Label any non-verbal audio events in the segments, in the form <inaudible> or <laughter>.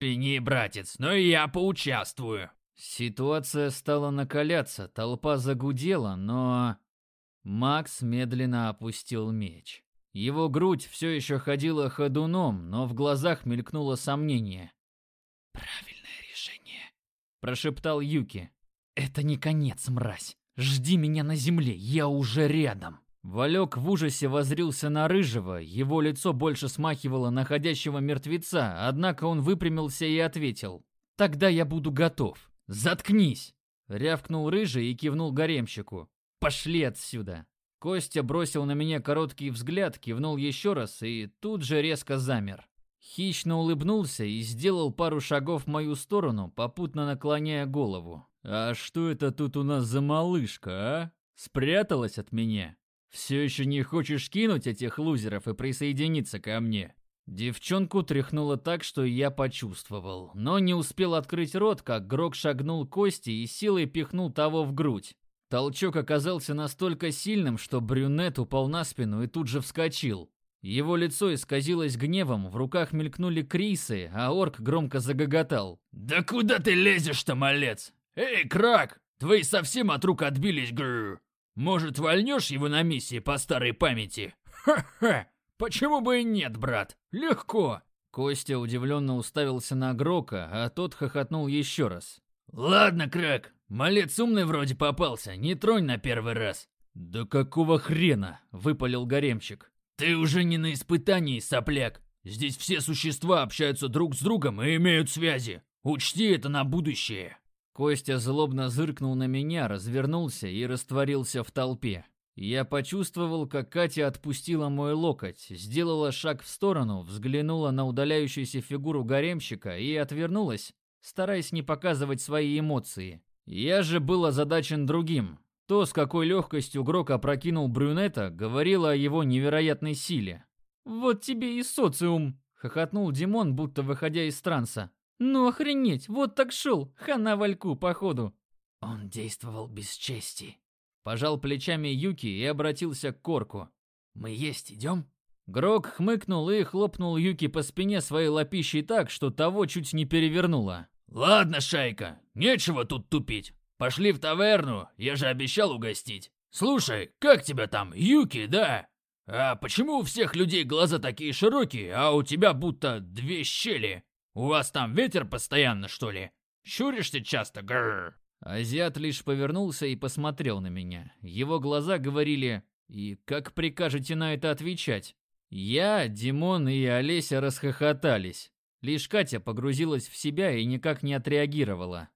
«Извини, братец, но и я поучаствую». Ситуация стала накаляться, толпа загудела, но... Макс медленно опустил меч. Его грудь все еще ходила ходуном, но в глазах мелькнуло сомнение. «Правильное решение», — прошептал Юки. «Это не конец, мразь. Жди меня на земле, я уже рядом». Валек в ужасе возрился на Рыжего, его лицо больше смахивало находящего мертвеца, однако он выпрямился и ответил. «Тогда я буду готов». «Заткнись!» — рявкнул Рыжий и кивнул гаремщику. «Пошли отсюда!» Костя бросил на меня короткий взгляд, кивнул еще раз и тут же резко замер. Хищно улыбнулся и сделал пару шагов в мою сторону, попутно наклоняя голову. «А что это тут у нас за малышка, а? Спряталась от меня? Все еще не хочешь кинуть этих лузеров и присоединиться ко мне?» Девчонку тряхнуло так, что я почувствовал, но не успел открыть рот, как Грок шагнул к Кости и силой пихнул того в грудь. Толчок оказался настолько сильным, что брюнет упал на спину и тут же вскочил. Его лицо исказилось гневом, в руках мелькнули крисы, а орк громко загоготал. «Да куда ты лезешь-то, малец? Эй, Крак, твои совсем от рук отбились, грррр. Может, вольнешь его на миссии по старой памяти? Ха-ха!» «Почему бы и нет, брат? Легко!» Костя удивленно уставился на Грока, а тот хохотнул еще раз. «Ладно, Крэк, малец умный вроде попался, не тронь на первый раз». «Да какого хрена?» — выпалил гаремчик. «Ты уже не на испытании, сопляк. Здесь все существа общаются друг с другом и имеют связи. Учти это на будущее». Костя злобно зыркнул на меня, развернулся и растворился в толпе. Я почувствовал, как Катя отпустила мой локоть, сделала шаг в сторону, взглянула на удаляющуюся фигуру гаремщика и отвернулась, стараясь не показывать свои эмоции. Я же был озадачен другим. То, с какой легкостью Грок опрокинул брюнета, говорило о его невероятной силе. «Вот тебе и социум!» — хохотнул Димон, будто выходя из транса. «Ну охренеть, вот так шел, хана вальку, походу!» «Он действовал без чести», Пожал плечами Юки и обратился к Корку. «Мы есть идем?» Грок хмыкнул и хлопнул Юки по спине своей лапищей так, что того чуть не перевернуло. «Ладно, шайка, нечего тут тупить. Пошли в таверну, я же обещал угостить. Слушай, как тебя там, Юки, да? А почему у всех людей глаза такие широкие, а у тебя будто две щели? У вас там ветер постоянно, что ли? Щуришься часто, грррр?» Азиат лишь повернулся и посмотрел на меня. Его глаза говорили «И как прикажете на это отвечать?» Я, Димон и Олеся расхохотались. Лишь Катя погрузилась в себя и никак не отреагировала.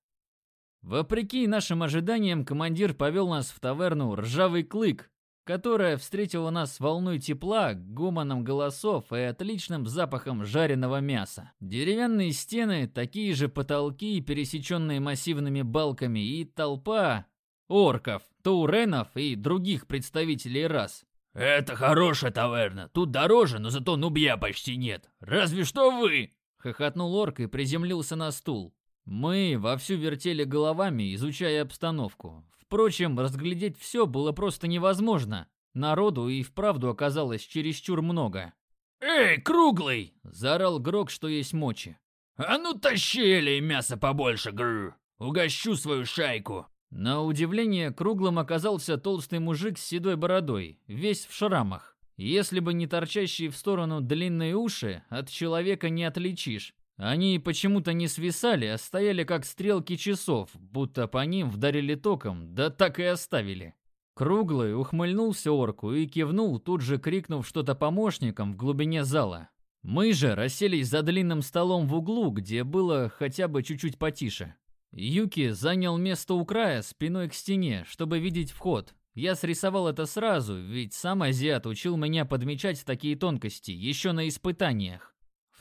Вопреки нашим ожиданиям, командир повел нас в таверну «Ржавый клык», которая встретила нас волной тепла, гомоном голосов и отличным запахом жареного мяса. Деревянные стены, такие же потолки, пересеченные массивными балками, и толпа орков, тауренов и других представителей рас. «Это хорошая таверна, тут дороже, но зато нубья почти нет. Разве что вы!» Хохотнул орк и приземлился на стул. Мы вовсю вертели головами, изучая обстановку. Впрочем, разглядеть все было просто невозможно. Народу и вправду оказалось чересчур много. «Эй, круглый!» – заорал Грок, что есть мочи. «А ну тащи или мясо побольше, грр! Угощу свою шайку!» На удивление, круглым оказался толстый мужик с седой бородой, весь в шрамах. Если бы не торчащие в сторону длинные уши, от человека не отличишь. Они почему-то не свисали, а стояли как стрелки часов, будто по ним вдарили током, да так и оставили. Круглый ухмыльнулся орку и кивнул, тут же крикнув что-то помощникам в глубине зала. Мы же расселись за длинным столом в углу, где было хотя бы чуть-чуть потише. Юки занял место у края, спиной к стене, чтобы видеть вход. Я срисовал это сразу, ведь сам азиат учил меня подмечать такие тонкости, еще на испытаниях.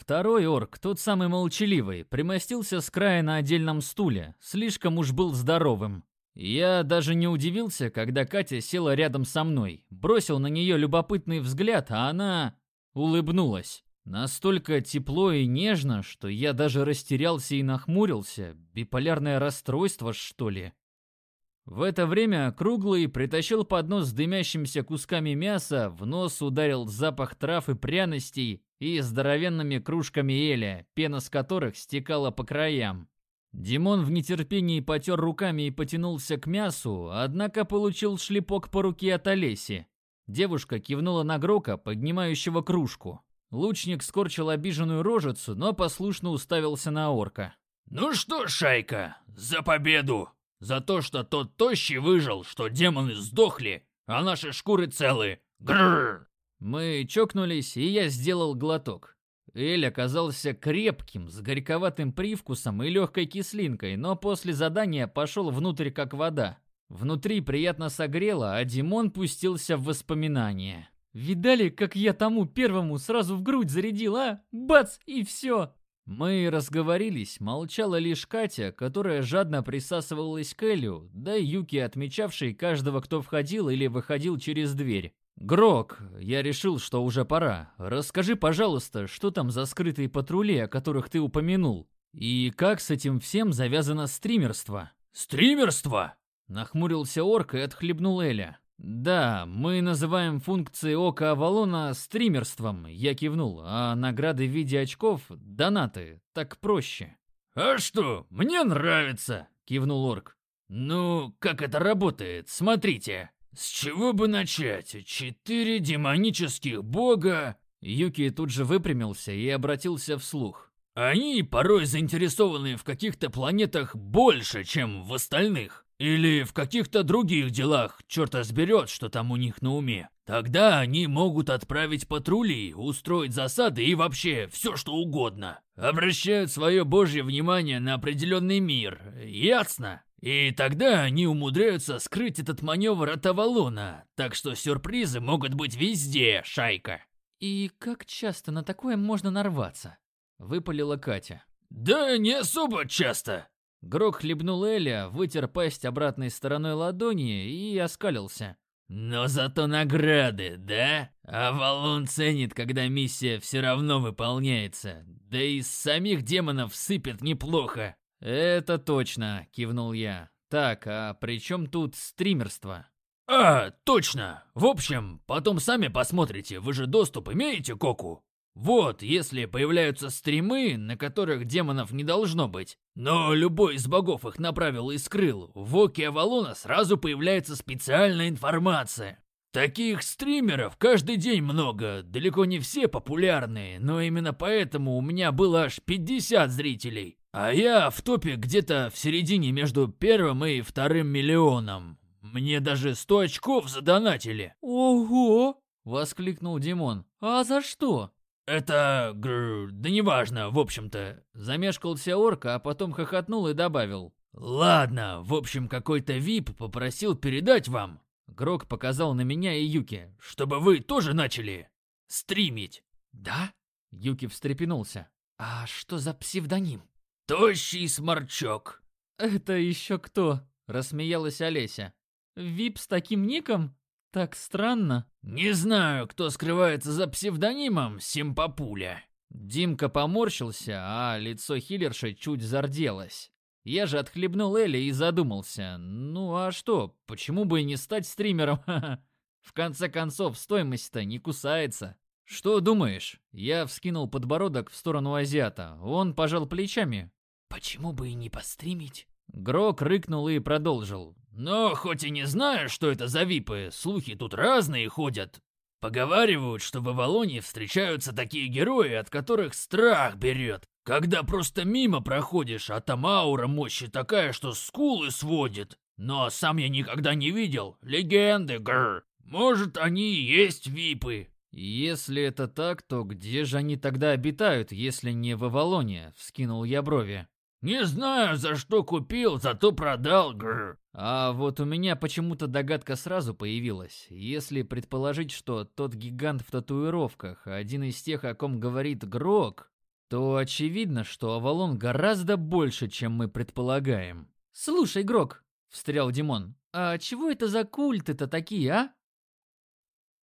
Второй орк, тот самый молчаливый, примостился с края на отдельном стуле, слишком уж был здоровым. Я даже не удивился, когда Катя села рядом со мной, бросил на нее любопытный взгляд, а она улыбнулась. Настолько тепло и нежно, что я даже растерялся и нахмурился. Биполярное расстройство, что ли? В это время Круглый притащил поднос с дымящимися кусками мяса, в нос ударил запах трав и пряностей, и здоровенными кружками эля, пена с которых стекала по краям. Димон в нетерпении потер руками и потянулся к мясу, однако получил шлепок по руке от Олеси. Девушка кивнула на Грока, поднимающего кружку. Лучник скорчил обиженную рожицу, но послушно уставился на орка. «Ну что, шайка, за победу! За то, что тот тощий выжил, что демоны сдохли, а наши шкуры целы! Грррр!» Мы чокнулись, и я сделал глоток. Эль оказался крепким, с горьковатым привкусом и легкой кислинкой, но после задания пошел внутрь как вода. Внутри приятно согрело, а Димон пустился в воспоминания. «Видали, как я тому первому сразу в грудь зарядил, а? Бац, и все!» Мы разговорились, молчала лишь Катя, которая жадно присасывалась к Элю, да и Юки, отмечавший каждого, кто входил или выходил через дверь. «Грок, я решил, что уже пора. Расскажи, пожалуйста, что там за скрытые патрули, о которых ты упомянул? И как с этим всем завязано стримерство?» «Стримерство?» Нахмурился орк и отхлебнул Эля. «Да, мы называем функции ока Авалона стримерством», я кивнул, а награды в виде очков — донаты, так проще. «А что, мне нравится», — кивнул орк. «Ну, как это работает, смотрите». «С чего бы начать? Четыре демонических бога...» Юки тут же выпрямился и обратился вслух. «Они порой заинтересованы в каких-то планетах больше, чем в остальных. Или в каких-то других делах, черт разберет, что там у них на уме. Тогда они могут отправить патрули, устроить засады и вообще все что угодно. Обращают свое божье внимание на определенный мир, ясно? И тогда они умудряются скрыть этот маневр от Авалона, так что сюрпризы могут быть везде, шайка. «И как часто на такое можно нарваться?» — выпалила Катя. «Да не особо часто». Грок хлебнул Эля, вытер пасть обратной стороной ладони и оскалился. «Но зато награды, да? Авалон ценит, когда миссия все равно выполняется. Да и самих демонов сыпет неплохо. «Это точно», — кивнул я. «Так, а при чем тут стримерство?» «А, точно! В общем, потом сами посмотрите, вы же доступ имеете, Коку? Вот, если появляются стримы, на которых демонов не должно быть, но любой из богов их направил и скрыл, в Оке Авалона сразу появляется специальная информация. Таких стримеров каждый день много, далеко не все популярные, но именно поэтому у меня было аж 50 зрителей. А я в топе где-то в середине между первым и вторым миллионом. Мне даже сто очков задонатили. Ого! Воскликнул Димон. А за что? Это... Гр... да неважно, в общем-то. Замешкался орка, а потом хохотнул и добавил. Ладно, в общем, какой-то вип попросил передать вам. Грок показал на меня и Юки. Чтобы вы тоже начали стримить. Да? Юки встрепенулся. А что за псевдоним? Тощий сморчок. Это еще кто? Рассмеялась Олеся. Вип с таким ником? Так странно. Не знаю, кто скрывается за псевдонимом Симпапуля. Димка поморщился, а лицо хиллерши чуть зарделось. Я же отхлебнул Элли и задумался. Ну а что, почему бы и не стать стримером? <laughs> В конце концов, стоимость-то не кусается. Что думаешь? Я вскинул подбородок в сторону азиата. Он пожал плечами. Почему бы и не постримить? Грок рыкнул и продолжил. Но хоть и не знаю, что это за випы, слухи тут разные ходят. Поговаривают, что в Авалоне встречаются такие герои, от которых страх берет. Когда просто мимо проходишь, а там аура мощи такая, что скулы сводит. Но сам я никогда не видел. Легенды, гр. Может, они и есть випы. Если это так, то где же они тогда обитают, если не в Авалоне? Вскинул я брови. «Не знаю, за что купил, зато продал, гр. А вот у меня почему-то догадка сразу появилась. Если предположить, что тот гигант в татуировках один из тех, о ком говорит Грок, то очевидно, что Авалон гораздо больше, чем мы предполагаем. «Слушай, Грок», — встрял Димон, — «а чего это за культы-то такие, а?»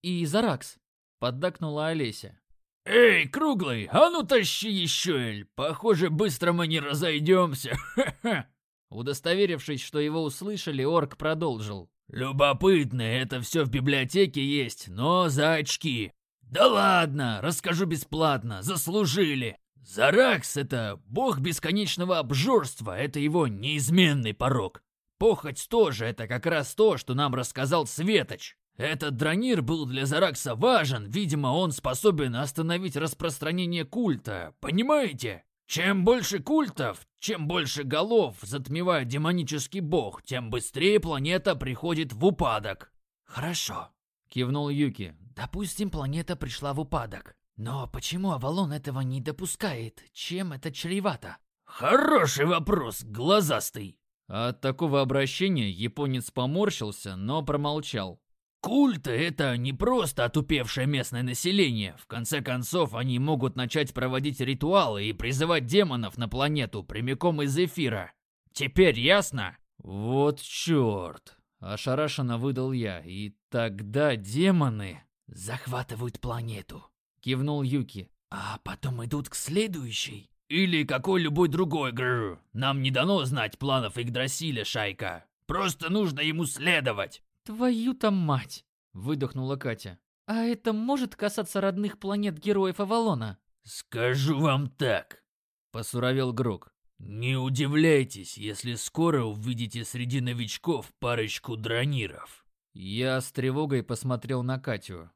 «И Заракс», — поддакнула Олеся. «Эй, круглый, а ну тащи еще, Эль! Похоже, быстро мы не разойдемся, ха-ха!» Удостоверившись, что его услышали, орк продолжил. «Любопытно, это все в библиотеке есть, но за очки. Да ладно, расскажу бесплатно, заслужили. Заракс — это бог бесконечного обжорства, это его неизменный порог. Похоть тоже — это как раз то, что нам рассказал Светоч. Этот дронир был для Заракса важен, видимо, он способен остановить распространение культа, понимаете? Чем больше культов, чем больше голов затмевает демонический бог, тем быстрее планета приходит в упадок. Хорошо, кивнул Юки. Допустим, планета пришла в упадок. Но почему Авалон этого не допускает? Чем это чревато? Хороший вопрос, глазастый. От такого обращения японец поморщился, но промолчал. Культы — это не просто отупевшее местное население. В конце концов, они могут начать проводить ритуалы и призывать демонов на планету прямиком из эфира. Теперь ясно? Вот черт. Ошарашенно выдал я. И тогда демоны захватывают планету. Кивнул Юки. А потом идут к следующей. Или какой любой другой гр. Нам не дано знать планов Игдрасиля, шайка. Просто нужно ему следовать. «Твою-то мать!» — выдохнула Катя. «А это может касаться родных планет героев Авалона?» «Скажу вам так», — посуровел Грок. «Не удивляйтесь, если скоро увидите среди новичков парочку дрониров». Я с тревогой посмотрел на Катю.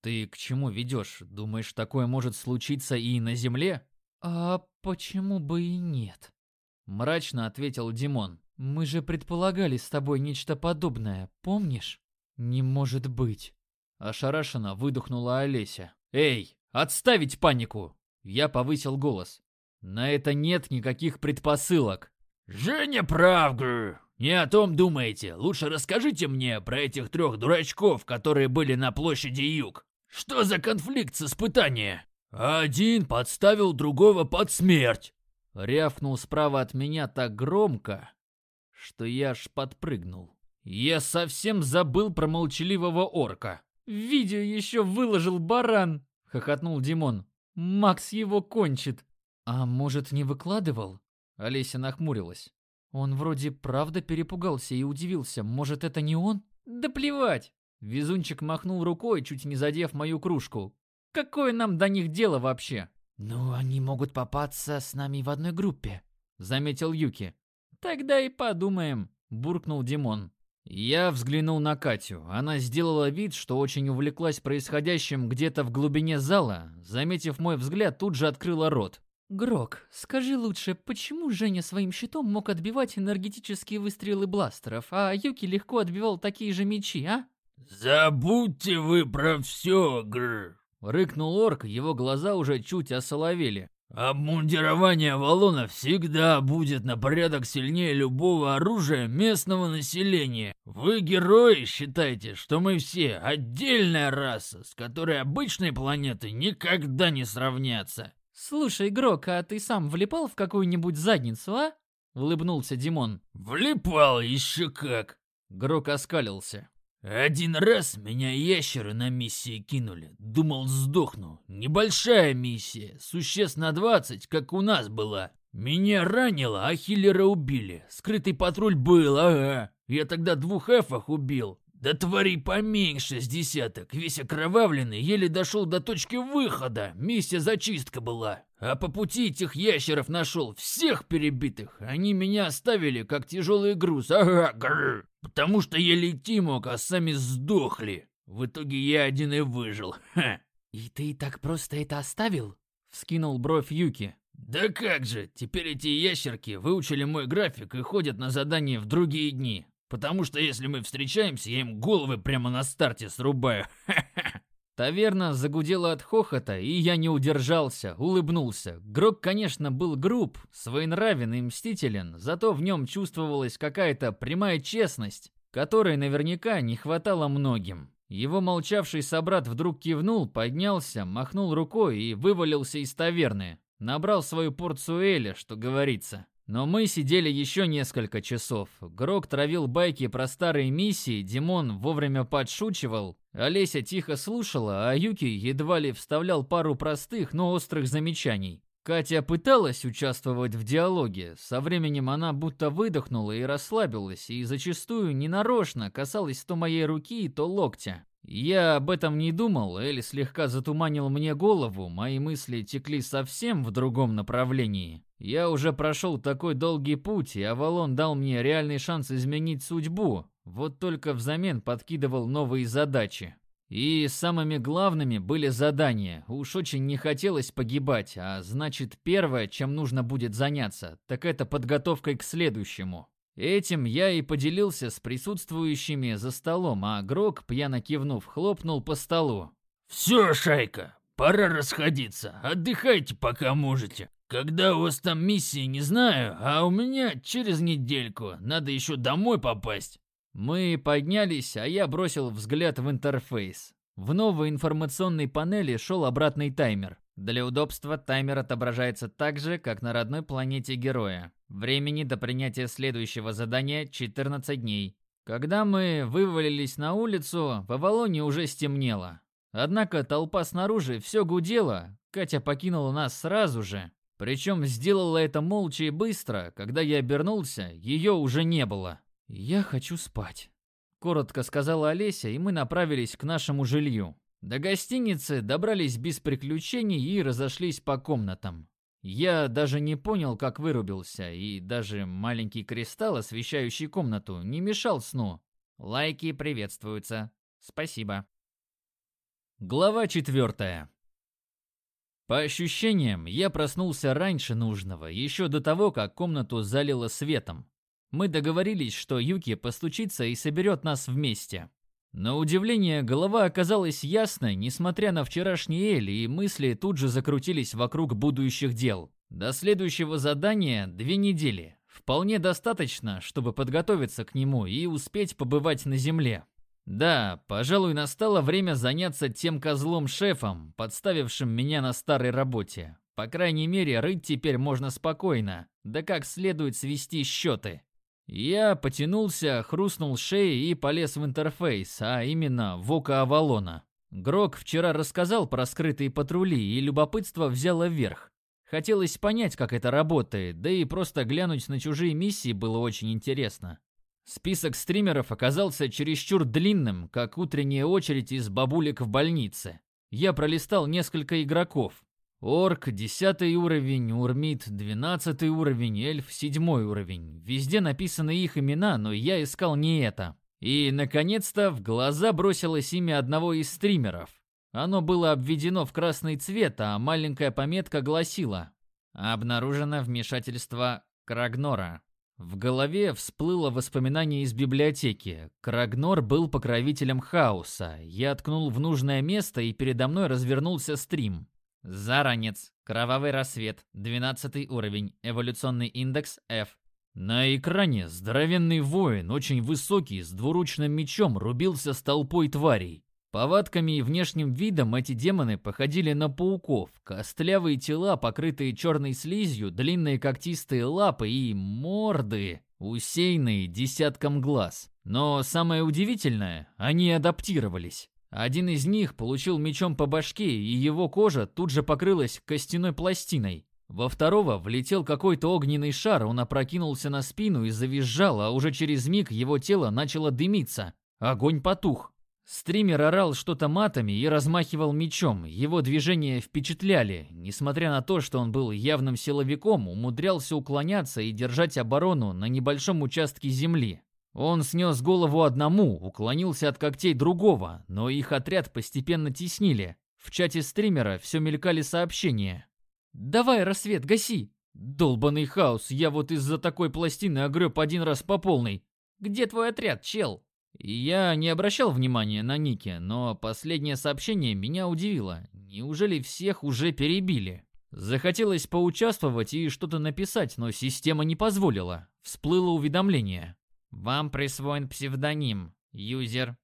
«Ты к чему ведешь? Думаешь, такое может случиться и на Земле?» «А почему бы и нет?» Мрачно ответил Димон. Мы же предполагали с тобой нечто подобное, помнишь? Не может быть. Ошарашенно выдохнула Олеся. Эй, отставить панику! Я повысил голос. На это нет никаких предпосылок. Женя прав, гр. Не о том думаете. Лучше расскажите мне про этих трех дурачков, которые были на площади Юг. Что за конфликт с испытания? Один подставил другого под смерть. Рявкнул справа от меня так громко, что я аж подпрыгнул. Я совсем забыл про молчаливого орка. «Видео еще выложил баран!» — хохотнул Димон. «Макс его кончит!» «А может, не выкладывал?» Олеся нахмурилась. Он вроде правда перепугался и удивился. Может, это не он? Да плевать! Везунчик махнул рукой, чуть не задев мою кружку. Какое нам до них дело вообще? Ну, они могут попасться с нами в одной группе, заметил Юки. «Тогда и подумаем», — буркнул Димон. Я взглянул на Катю. Она сделала вид, что очень увлеклась происходящим где-то в глубине зала. Заметив мой взгляд, тут же открыла рот. «Грок, скажи лучше, почему Женя своим щитом мог отбивать энергетические выстрелы бластеров, а Юки легко отбивал такие же мечи, а?» «Забудьте вы про все, гр!» Рыкнул орк, его глаза уже чуть осоловели. Обмундирование валона всегда будет на порядок сильнее любого оружия местного населения. Вы, герои, считаете, что мы все отдельная раса, с которой обычные планеты никогда не сравнятся. Слушай, игрок, а ты сам влипал в какую-нибудь задницу, а? Улыбнулся Димон. Влипал еще как. Грок оскалился. Один раз меня ящеры на миссии кинули. Думал, сдохну. Небольшая миссия, существ на 20, как у нас была. Меня ранило, а хиллера убили. Скрытый патруль был, ага. Я тогда двух эфах убил. Да тварей поменьше с десяток, весь окровавленный, еле дошел до точки выхода. Миссия зачистка была. А по пути этих ящеров нашел всех перебитых. Они меня оставили, как тяжелый груз. Ага, гррр. Потому что еле идти мог, а сами сдохли. В итоге я один и выжил. Ха. И ты так просто это оставил? Вскинул бровь Юки. Да как же, теперь эти ящерки выучили мой график и ходят на задания в другие дни. Потому что если мы встречаемся, я им головы прямо на старте срубаю. <laughs> Таверна загудела от хохота, и я не удержался, улыбнулся. Грок, конечно, был груб, своенравен и мстителен, зато в нем чувствовалась какая-то прямая честность, которой наверняка не хватало многим. Его молчавший собрат вдруг кивнул, поднялся, махнул рукой и вывалился из таверны. Набрал свою порцию эля, что говорится. Но мы сидели еще несколько часов. Грок травил байки про старые миссии, Димон вовремя подшучивал, Олеся тихо слушала, а Юки едва ли вставлял пару простых, но острых замечаний. Катя пыталась участвовать в диалоге, со временем она будто выдохнула и расслабилась, и зачастую ненарочно касалась то моей руки, то локтя. Я об этом не думал, Эль слегка затуманил мне голову, мои мысли текли совсем в другом направлении. Я уже прошел такой долгий путь, и Авалон дал мне реальный шанс изменить судьбу, вот только взамен подкидывал новые задачи. И самыми главными были задания. Уж очень не хотелось погибать, а значит, первое, чем нужно будет заняться, так это подготовкой к следующему. Этим я и поделился с присутствующими за столом, а Грок, пьяно кивнув, хлопнул по столу. «Все, шайка, пора расходиться. Отдыхайте, пока можете. Когда у вас там миссии, не знаю, а у меня через недельку. Надо еще домой попасть». Мы поднялись, а я бросил взгляд в интерфейс. В новой информационной панели шел обратный таймер. Для удобства таймер отображается так же, как на родной планете героя. Времени до принятия следующего задания 14 дней. Когда мы вывалились на улицу, в Авалоне уже стемнело. Однако толпа снаружи все гудела, Катя покинула нас сразу же. Причем сделала это молча и быстро, когда я обернулся, ее уже не было. «Я хочу спать», — коротко сказала Олеся, и мы направились к нашему жилью. До гостиницы добрались без приключений и разошлись по комнатам. Я даже не понял, как вырубился, и даже маленький кристалл, освещающий комнату, не мешал сну. Лайки приветствуются. Спасибо. Глава четвертая. По ощущениям, я проснулся раньше нужного, еще до того, как комнату залило светом. Мы договорились, что Юки постучится и соберет нас вместе. На удивление, голова оказалась ясной, несмотря на вчерашний эль, и мысли тут же закрутились вокруг будущих дел. До следующего задания две недели. Вполне достаточно, чтобы подготовиться к нему и успеть побывать на земле. Да, пожалуй, настало время заняться тем козлом-шефом, подставившим меня на старой работе. По крайней мере, рыть теперь можно спокойно, да как следует свести счеты. Я потянулся, хрустнул шеей и полез в интерфейс, а именно в око Авалона. Грок вчера рассказал про скрытые патрули, и любопытство взяло вверх. Хотелось понять, как это работает, да и просто глянуть на чужие миссии было очень интересно. Список стримеров оказался чересчур длинным, как утренняя очередь из бабулек в больнице. Я пролистал несколько игроков, Орк – 10 уровень, Урмит – 12 уровень, Эльф – 7 уровень. Везде написаны их имена, но я искал не это. И, наконец-то, в глаза бросилось имя одного из стримеров. Оно было обведено в красный цвет, а маленькая пометка гласила «Обнаружено вмешательство Крагнора». В голове всплыло воспоминание из библиотеки. Крагнор был покровителем хаоса. Я ткнул в нужное место, и передо мной развернулся стрим. Заранец. Кровавый рассвет. 12 уровень. Эволюционный индекс F. На экране здоровенный воин, очень высокий, с двуручным мечом, рубился с толпой тварей. Повадками и внешним видом эти демоны походили на пауков. Костлявые тела, покрытые черной слизью, длинные когтистые лапы и морды, усеянные десятком глаз. Но самое удивительное, они адаптировались. Один из них получил мечом по башке, и его кожа тут же покрылась костяной пластиной. Во второго влетел какой-то огненный шар, он опрокинулся на спину и завизжал, а уже через миг его тело начало дымиться. Огонь потух. Стример орал что-то матами и размахивал мечом. Его движения впечатляли. Несмотря на то, что он был явным силовиком, умудрялся уклоняться и держать оборону на небольшом участке земли. Он снес голову одному, уклонился от когтей другого, но их отряд постепенно теснили. В чате стримера все мелькали сообщения. «Давай, рассвет, гаси!» «Долбанный хаос, я вот из-за такой пластины огреб один раз по полной. Где твой отряд, чел?» Я не обращал внимания на ники, но последнее сообщение меня удивило. Неужели всех уже перебили? Захотелось поучаствовать и что-то написать, но система не позволила. Всплыло уведомление. Вам присвоен псевдоним. Юзер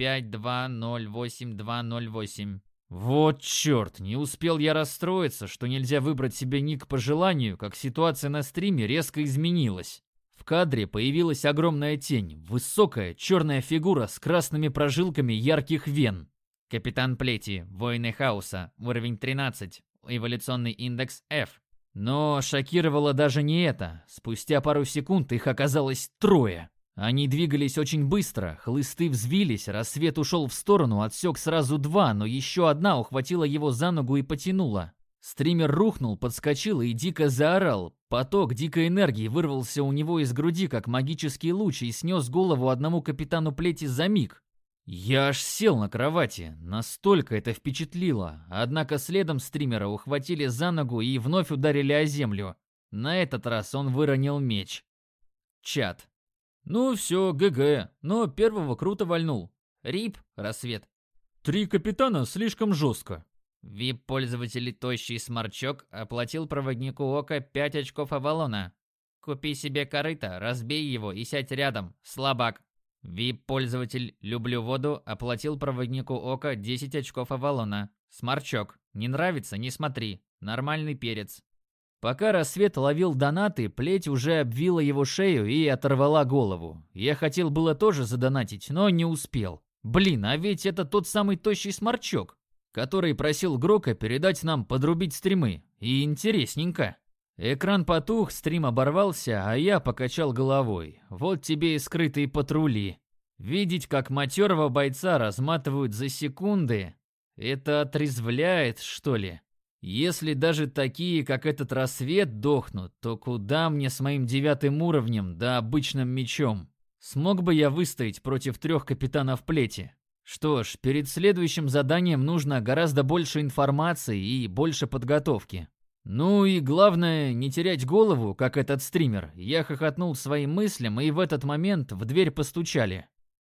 52082008. Вот черт, не успел я расстроиться, что нельзя выбрать себе ник по желанию, как ситуация на стриме резко изменилась. В кадре появилась огромная тень, высокая черная фигура с красными прожилками ярких вен. Капитан Плети, воины хаоса, уровень 13, эволюционный индекс F. Но шокировало даже не это. Спустя пару секунд их оказалось трое. Они двигались очень быстро, хлысты взвились, рассвет ушел в сторону, отсек сразу два, но еще одна ухватила его за ногу и потянула. Стример рухнул, подскочил и дико заорал. Поток дикой энергии вырвался у него из груди, как магический луч, и снес голову одному капитану плети за миг. Я аж сел на кровати, настолько это впечатлило. Однако следом стримера ухватили за ногу и вновь ударили о землю. На этот раз он выронил меч. Чат. Ну все, ГГ, но первого круто вальнул. Рип, рассвет. Три капитана слишком жестко. Вип-пользователь Тощий Сморчок оплатил проводнику Ока 5 очков Авалона. Купи себе корыто, разбей его и сядь рядом, слабак. Вип-пользователь Люблю Воду оплатил проводнику Ока 10 очков Авалона. Сморчок. Не нравится, не смотри. Нормальный перец. Пока рассвет ловил донаты, плеть уже обвила его шею и оторвала голову. Я хотел было тоже задонатить, но не успел. Блин, а ведь это тот самый тощий сморчок, который просил Грока передать нам подрубить стримы. И интересненько. Экран потух, стрим оборвался, а я покачал головой. Вот тебе и скрытые патрули. Видеть, как матерого бойца разматывают за секунды, это отрезвляет, что ли? Если даже такие, как этот рассвет, дохнут, то куда мне с моим девятым уровнем да обычным мечом? Смог бы я выстоять против трех капитанов плети? Что ж, перед следующим заданием нужно гораздо больше информации и больше подготовки. Ну и главное, не терять голову, как этот стример. Я хохотнул своим мыслям, и в этот момент в дверь постучали.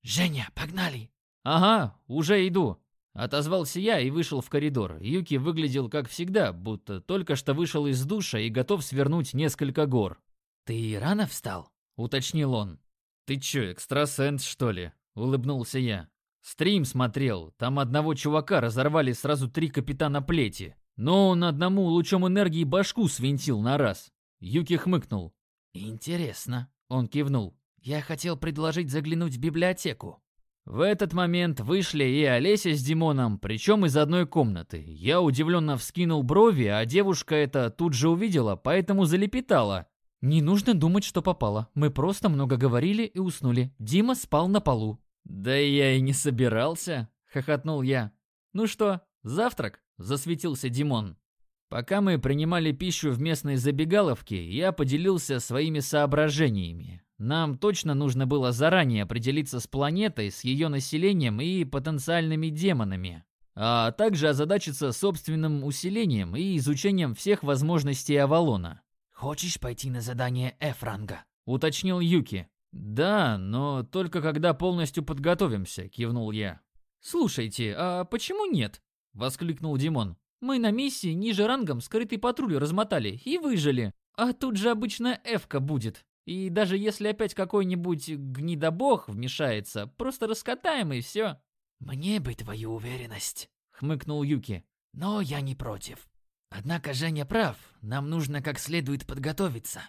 «Женя, погнали!» «Ага, уже иду», Отозвался я и вышел в коридор. Юки выглядел как всегда, будто только что вышел из душа и готов свернуть несколько гор. «Ты рано встал?» — уточнил он. «Ты чё, экстрасенс, что ли?» — улыбнулся я. «Стрим смотрел. Там одного чувака разорвали сразу три капитана плети. Но он одному лучом энергии башку свинтил на раз». Юки хмыкнул. «Интересно», — он кивнул. «Я хотел предложить заглянуть в библиотеку». В этот момент вышли и Олеся с Димоном, причем из одной комнаты. Я удивленно вскинул брови, а девушка это тут же увидела, поэтому залепетала. «Не нужно думать, что попало. Мы просто много говорили и уснули. Дима спал на полу». «Да я и не собирался», — хохотнул я. «Ну что, завтрак?» — засветился Димон. Пока мы принимали пищу в местной забегаловке, я поделился своими соображениями. Нам точно нужно было заранее определиться с планетой, с ее населением и потенциальными демонами, а также озадачиться собственным усилением и изучением всех возможностей Авалона. «Хочешь пойти на задание F-ранга?» — уточнил Юки. «Да, но только когда полностью подготовимся», — кивнул я. «Слушайте, а почему нет?» — воскликнул Димон. «Мы на миссии ниже рангом скрытый патруль размотали и выжили. А тут же обычно Эвка будет. И даже если опять какой-нибудь гнидобог вмешается, просто раскатаем и все. «Мне бы твою уверенность», — хмыкнул Юки. «Но я не против. Однако Женя прав, нам нужно как следует подготовиться».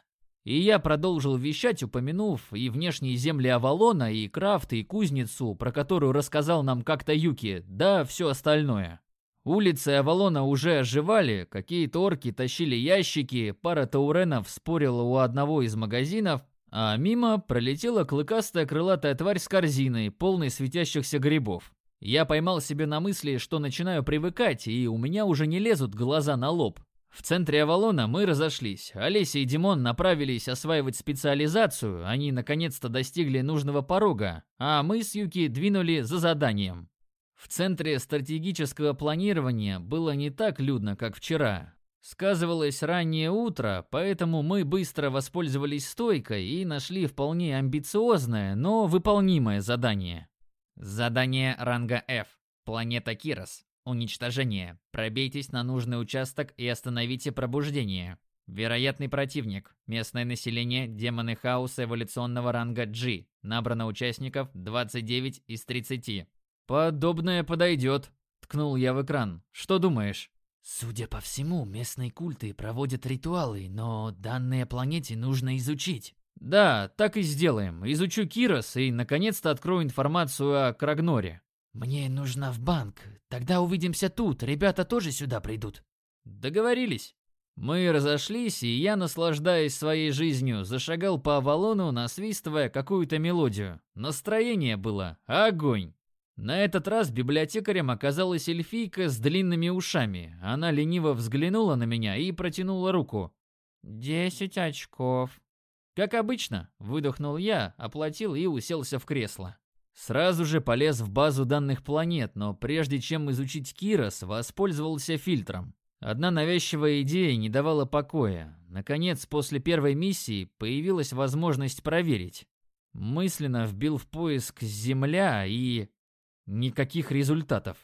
И я продолжил вещать, упомянув и внешние земли Авалона, и крафт, и кузницу, про которую рассказал нам как-то Юки, да все остальное. Улицы Авалона уже оживали, какие-то орки тащили ящики, пара тауренов спорила у одного из магазинов, а мимо пролетела клыкастая крылатая тварь с корзиной, полной светящихся грибов. Я поймал себе на мысли, что начинаю привыкать, и у меня уже не лезут глаза на лоб. В центре Авалона мы разошлись. Олеся и Димон направились осваивать специализацию, они наконец-то достигли нужного порога, а мы с Юки двинули за заданием. В центре стратегического планирования было не так людно, как вчера. Сказывалось раннее утро, поэтому мы быстро воспользовались стойкой и нашли вполне амбициозное, но выполнимое задание. Задание ранга F. Планета Кирос. Уничтожение. Пробейтесь на нужный участок и остановите пробуждение. Вероятный противник. Местное население. Демоны хаоса эволюционного ранга G. Набрано участников 29 из 30. «Подобное подойдет», — ткнул я в экран. «Что думаешь?» «Судя по всему, местные культы проводят ритуалы, но данные планете нужно изучить». «Да, так и сделаем. Изучу Кирос и, наконец-то, открою информацию о Крагноре». «Мне нужно в банк. Тогда увидимся тут. Ребята тоже сюда придут». «Договорились». Мы разошлись, и я, наслаждаясь своей жизнью, зашагал по Авалону, насвистывая какую-то мелодию. Настроение было огонь. На этот раз библиотекарем оказалась эльфийка с длинными ушами. Она лениво взглянула на меня и протянула руку. «Десять очков». Как обычно, выдохнул я, оплатил и уселся в кресло. Сразу же полез в базу данных планет, но прежде чем изучить Кирос, воспользовался фильтром. Одна навязчивая идея не давала покоя. Наконец, после первой миссии появилась возможность проверить. Мысленно вбил в поиск «Земля» и... Никаких результатов.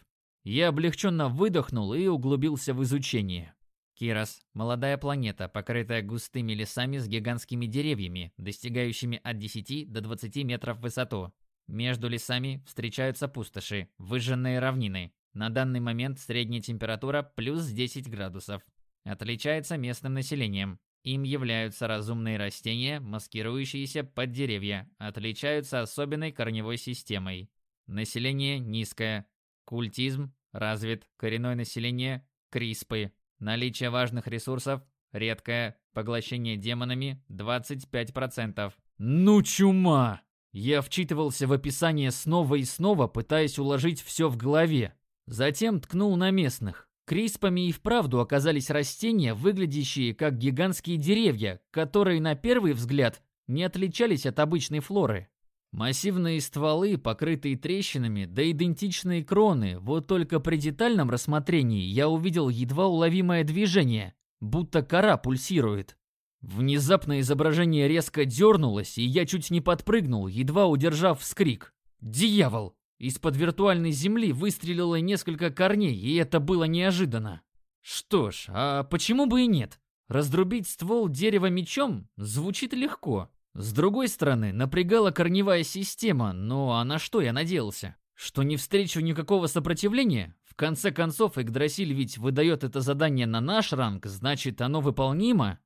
Я облегченно выдохнул и углубился в изучение. Кирос – молодая планета, покрытая густыми лесами с гигантскими деревьями, достигающими от 10 до 20 метров высоту. Между лесами встречаются пустоши, выжженные равнины, на данный момент средняя температура плюс 10 градусов. Отличается местным населением. Им являются разумные растения, маскирующиеся под деревья, отличаются особенной корневой системой. Население низкое. Культизм развит. Коренное население криспы. Наличие важных ресурсов редкое. Поглощение демонами 25%. Ну чума! Я вчитывался в описание снова и снова, пытаясь уложить все в голове. Затем ткнул на местных. Криспами и вправду оказались растения, выглядящие как гигантские деревья, которые на первый взгляд не отличались от обычной флоры. Массивные стволы, покрытые трещинами, да идентичные кроны, вот только при детальном рассмотрении я увидел едва уловимое движение, будто кора пульсирует. Внезапно изображение резко дернулось, и я чуть не подпрыгнул, едва удержав вскрик. «Дьявол!» Из-под виртуальной земли выстрелило несколько корней, и это было неожиданно. Что ж, а почему бы и нет? Раздрубить ствол дерева мечом звучит легко. С другой стороны, напрягала корневая система, но а на что я надеялся? Что не встречу никакого сопротивления? В конце концов, Игдрасиль ведь выдает это задание на наш ранг, значит, оно выполнимо?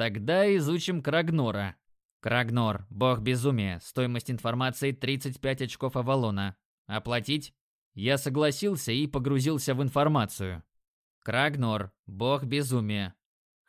Тогда изучим Крагнора. Крагнор, бог безумия, стоимость информации 35 очков Авалона. Оплатить? Я согласился и погрузился в информацию. Крагнор, бог безумия.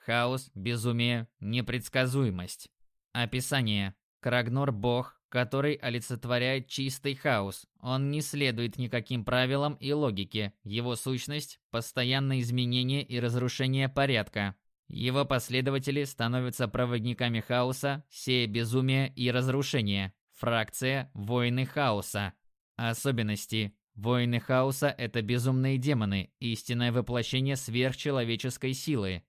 Хаос, безумие, непредсказуемость. Описание. Крагнор – бог, который олицетворяет чистый хаос. Он не следует никаким правилам и логике. Его сущность – постоянное изменение и разрушение порядка. Его последователи становятся проводниками хаоса, сея безумие и разрушение. Фракция – воины хаоса. Особенности. Воины хаоса – это безумные демоны, истинное воплощение сверхчеловеческой силы.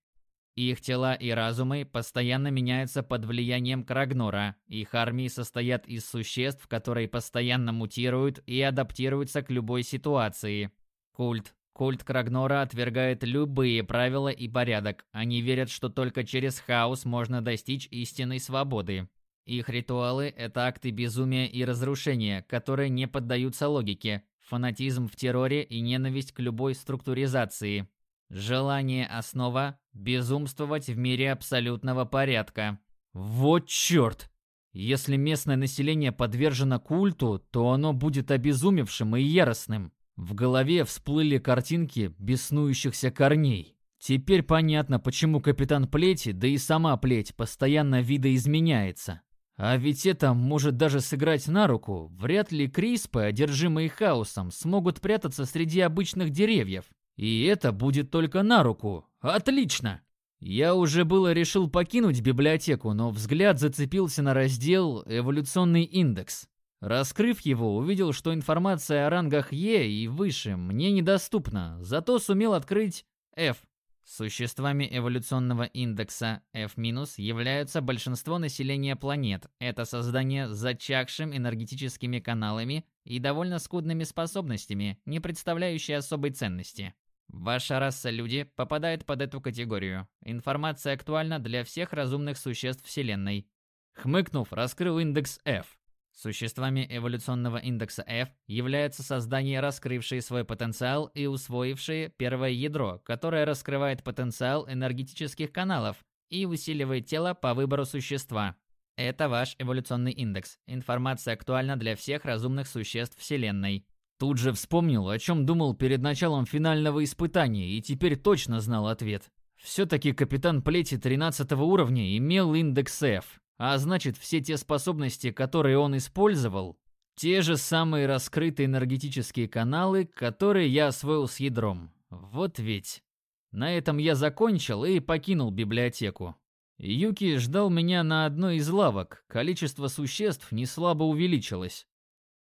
Их тела и разумы постоянно меняются под влиянием Крагнора. Их армии состоят из существ, которые постоянно мутируют и адаптируются к любой ситуации. Культ. Культ Крагнора отвергает любые правила и порядок. Они верят, что только через хаос можно достичь истинной свободы. Их ритуалы – это акты безумия и разрушения, которые не поддаются логике, фанатизм в терроре и ненависть к любой структуризации. Желание основа – безумствовать в мире абсолютного порядка. Вот чёрт! Если местное население подвержено культу, то оно будет обезумевшим и яростным. В голове всплыли картинки беснующихся корней. Теперь понятно, почему капитан Плети, да и сама Плеть, постоянно видоизменяется. А ведь это может даже сыграть на руку. Вряд ли Криспы, одержимые хаосом, смогут прятаться среди обычных деревьев. И это будет только на руку. Отлично! Я уже было решил покинуть библиотеку, но взгляд зацепился на раздел «Эволюционный индекс». Раскрыв его, увидел, что информация о рангах Е и выше мне недоступна, зато сумел открыть F. Существами эволюционного индекса F- являются большинство населения планет. Это создание с зачахшим энергетическими каналами и довольно скудными способностями, не представляющие особой ценности. Ваша раса люди попадает под эту категорию. Информация актуальна для всех разумных существ Вселенной. Хмыкнув, раскрыл индекс F. Существами эволюционного индекса F являются создания, раскрывшие свой потенциал и усвоившие первое ядро, которое раскрывает потенциал энергетических каналов и усиливает тело по выбору существа. Это ваш эволюционный индекс. Информация актуальна для всех разумных существ Вселенной. Тут же вспомнил, о чем думал перед началом финального испытания, и теперь точно знал ответ. Все-таки капитан плети 13 уровня имел индекс F, а значит все те способности, которые он использовал, те же самые раскрытые энергетические каналы, которые я освоил с ядром. Вот ведь. На этом я закончил и покинул библиотеку. Юки ждал меня на одной из лавок. Количество существ не слабо увеличилось.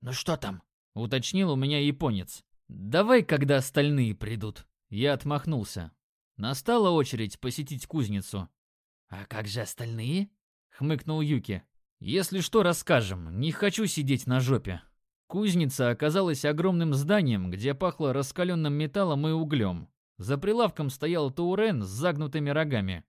«Ну что там?» — уточнил у меня японец. «Давай, когда остальные придут». Я отмахнулся. Настала очередь посетить кузницу. «А как же остальные?» — хмыкнул Юки. «Если что, расскажем. Не хочу сидеть на жопе». Кузница оказалась огромным зданием, где пахло раскаленным металлом и углем. За прилавком стоял Таурен с загнутыми рогами.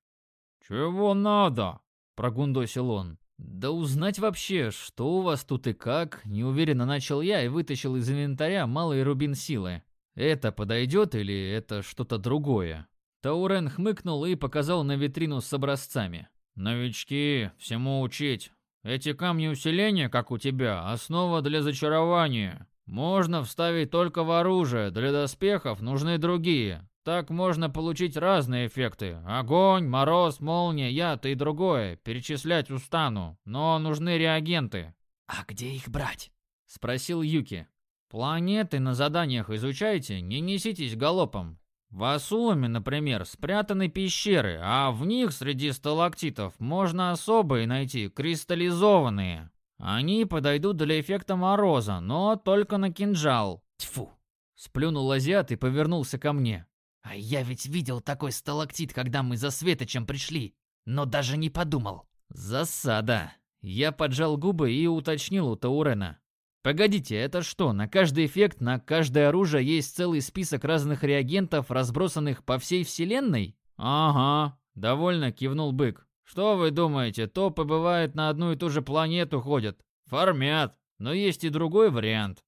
«Чего надо?» – прогундосил он. «Да узнать вообще, что у вас тут и как», – неуверенно начал я и вытащил из инвентаря малый рубин силы. «Это подойдет или это что-то другое?» Таурен хмыкнул и показал на витрину с образцами. «Новички, всему учить. Эти камни усиления, как у тебя, основа для зачарования. Можно вставить только в оружие, для доспехов нужны другие. Так можно получить разные эффекты. Огонь, мороз, молния, яд и другое. Перечислять устану. Но нужны реагенты. А где их брать? Спросил Юки. Планеты на заданиях изучайте, не неситесь галопом. В Асуламе, например, спрятаны пещеры, а в них среди сталактитов можно особые найти, кристаллизованные. Они подойдут для эффекта мороза, но только на кинжал. Тьфу! Сплюнул азиат и повернулся ко мне. А я ведь видел такой сталактит, когда мы за Светочем пришли, но даже не подумал. Засада. Я поджал губы и уточнил у Таурена. Погодите, это что, на каждый эффект, на каждое оружие есть целый список разных реагентов, разбросанных по всей вселенной? Ага, довольно кивнул бык. Что вы думаете, топы бывает на одну и ту же планету ходят? Формят, но есть и другой вариант.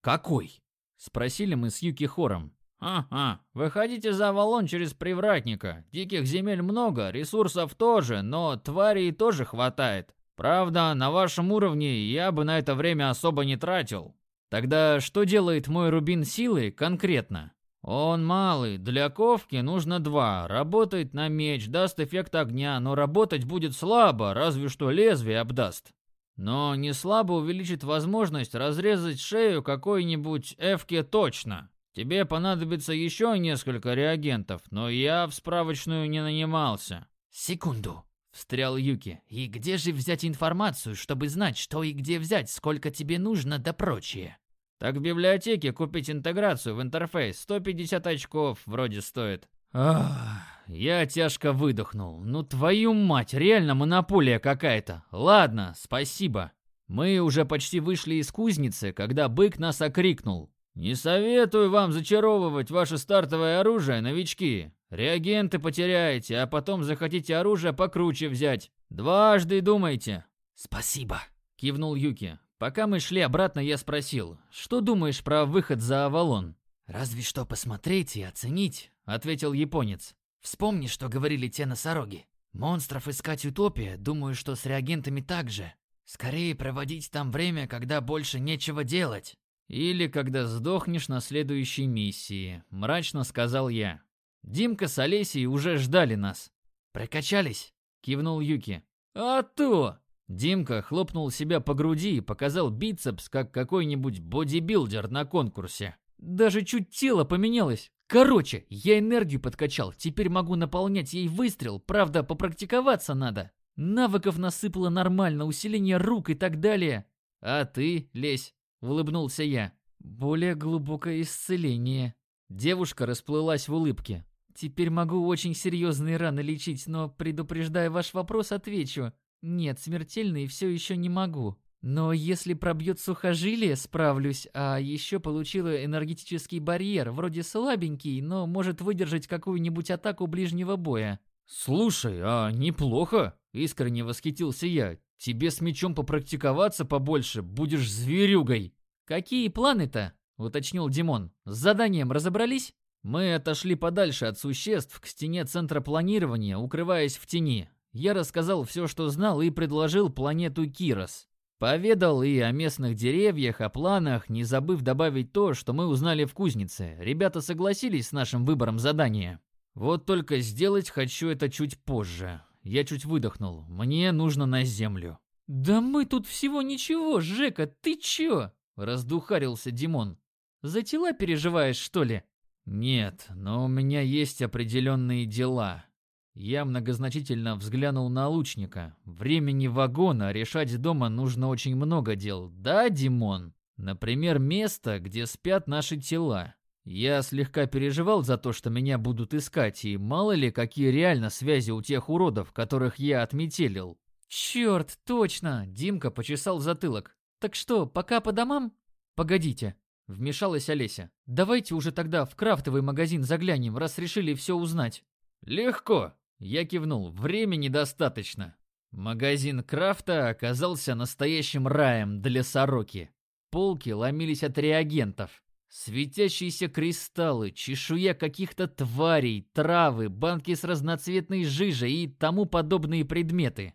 Какой? Спросили мы с Юки хором. «Ага, выходите за Авалон через Привратника. Диких земель много, ресурсов тоже, но тварей тоже хватает. Правда, на вашем уровне я бы на это время особо не тратил». «Тогда что делает мой рубин силы конкретно?» «Он малый, для ковки нужно два. Работает на меч, даст эффект огня, но работать будет слабо, разве что лезвие обдаст. Но не слабо увеличит возможность разрезать шею какой-нибудь эвке точно». Тебе понадобится еще несколько реагентов, но я в справочную не нанимался. Секунду, встрял Юки. И где же взять информацию, чтобы знать, что и где взять, сколько тебе нужно, да прочее? Так в библиотеке купить интеграцию в интерфейс 150 очков вроде стоит. Ах, я тяжко выдохнул. Ну твою мать, реально монополия какая-то. Ладно, спасибо. Мы уже почти вышли из кузницы, когда бык нас окрикнул. «Не советую вам зачаровывать ваше стартовое оружие, новички. Реагенты потеряете, а потом захотите оружие покруче взять. Дважды думайте». «Спасибо», — кивнул Юки. Пока мы шли обратно, я спросил, что думаешь про выход за Авалон? «Разве что посмотреть и оценить», — ответил японец. «Вспомни, что говорили те носороги. Монстров искать утопия, думаю, что с реагентами так же. Скорее проводить там время, когда больше нечего делать. «Или когда сдохнешь на следующей миссии», — мрачно сказал я. Димка с Олесей уже ждали нас. «Прокачались?» — кивнул Юки. «А то!» Димка хлопнул себя по груди и показал бицепс, как какой-нибудь бодибилдер на конкурсе. Даже чуть тело поменялось. Короче, я энергию подкачал, теперь могу наполнять ей выстрел, правда, попрактиковаться надо. Навыков насыпало нормально, усиление рук и так далее. А ты, Лесь, Улыбнулся я. Более глубокое исцеление. Девушка расплылась в улыбке. Теперь могу очень серьезные раны лечить, но, предупреждая ваш вопрос, отвечу. Нет, смертельные все еще не могу. Но если пробьет сухожилие, справлюсь, а еще получила энергетический барьер, вроде слабенький, но может выдержать какую-нибудь атаку ближнего боя. «Слушай, а неплохо!» — искренне восхитился я. «Тебе с мечом попрактиковаться побольше, будешь зверюгой!» «Какие планы-то?» — уточнил Димон. «С заданием разобрались?» Мы отошли подальше от существ к стене центра планирования, укрываясь в тени. Я рассказал все, что знал, и предложил планету Кирос. Поведал и о местных деревьях, о планах, не забыв добавить то, что мы узнали в кузнице. Ребята согласились с нашим выбором задания. Вот только сделать хочу это чуть позже. Я чуть выдохнул. Мне нужно на землю. «Да мы тут всего ничего, Жека, ты чё?» Раздухарился Димон. «За тела переживаешь, что ли?» «Нет, но у меня есть определенные дела». Я многозначительно взглянул на лучника. Времени вагона решать дома нужно очень много дел. Да, Димон? Например, место, где спят наши тела. Я слегка переживал за то, что меня будут искать, и мало ли, какие реально связи у тех уродов, которых я отметелил. Черт, точно! Димка почесал затылок. Так что, пока по домам? Погодите, вмешалась Олеся. Давайте уже тогда в крафтовый магазин заглянем, раз решили все узнать. Легко, я кивнул. Времени достаточно. Магазин крафта оказался настоящим раем для сороки. Полки ломились от реагентов. Светящиеся кристаллы, чешуя каких-то тварей, травы, банки с разноцветной жижей и тому подобные предметы.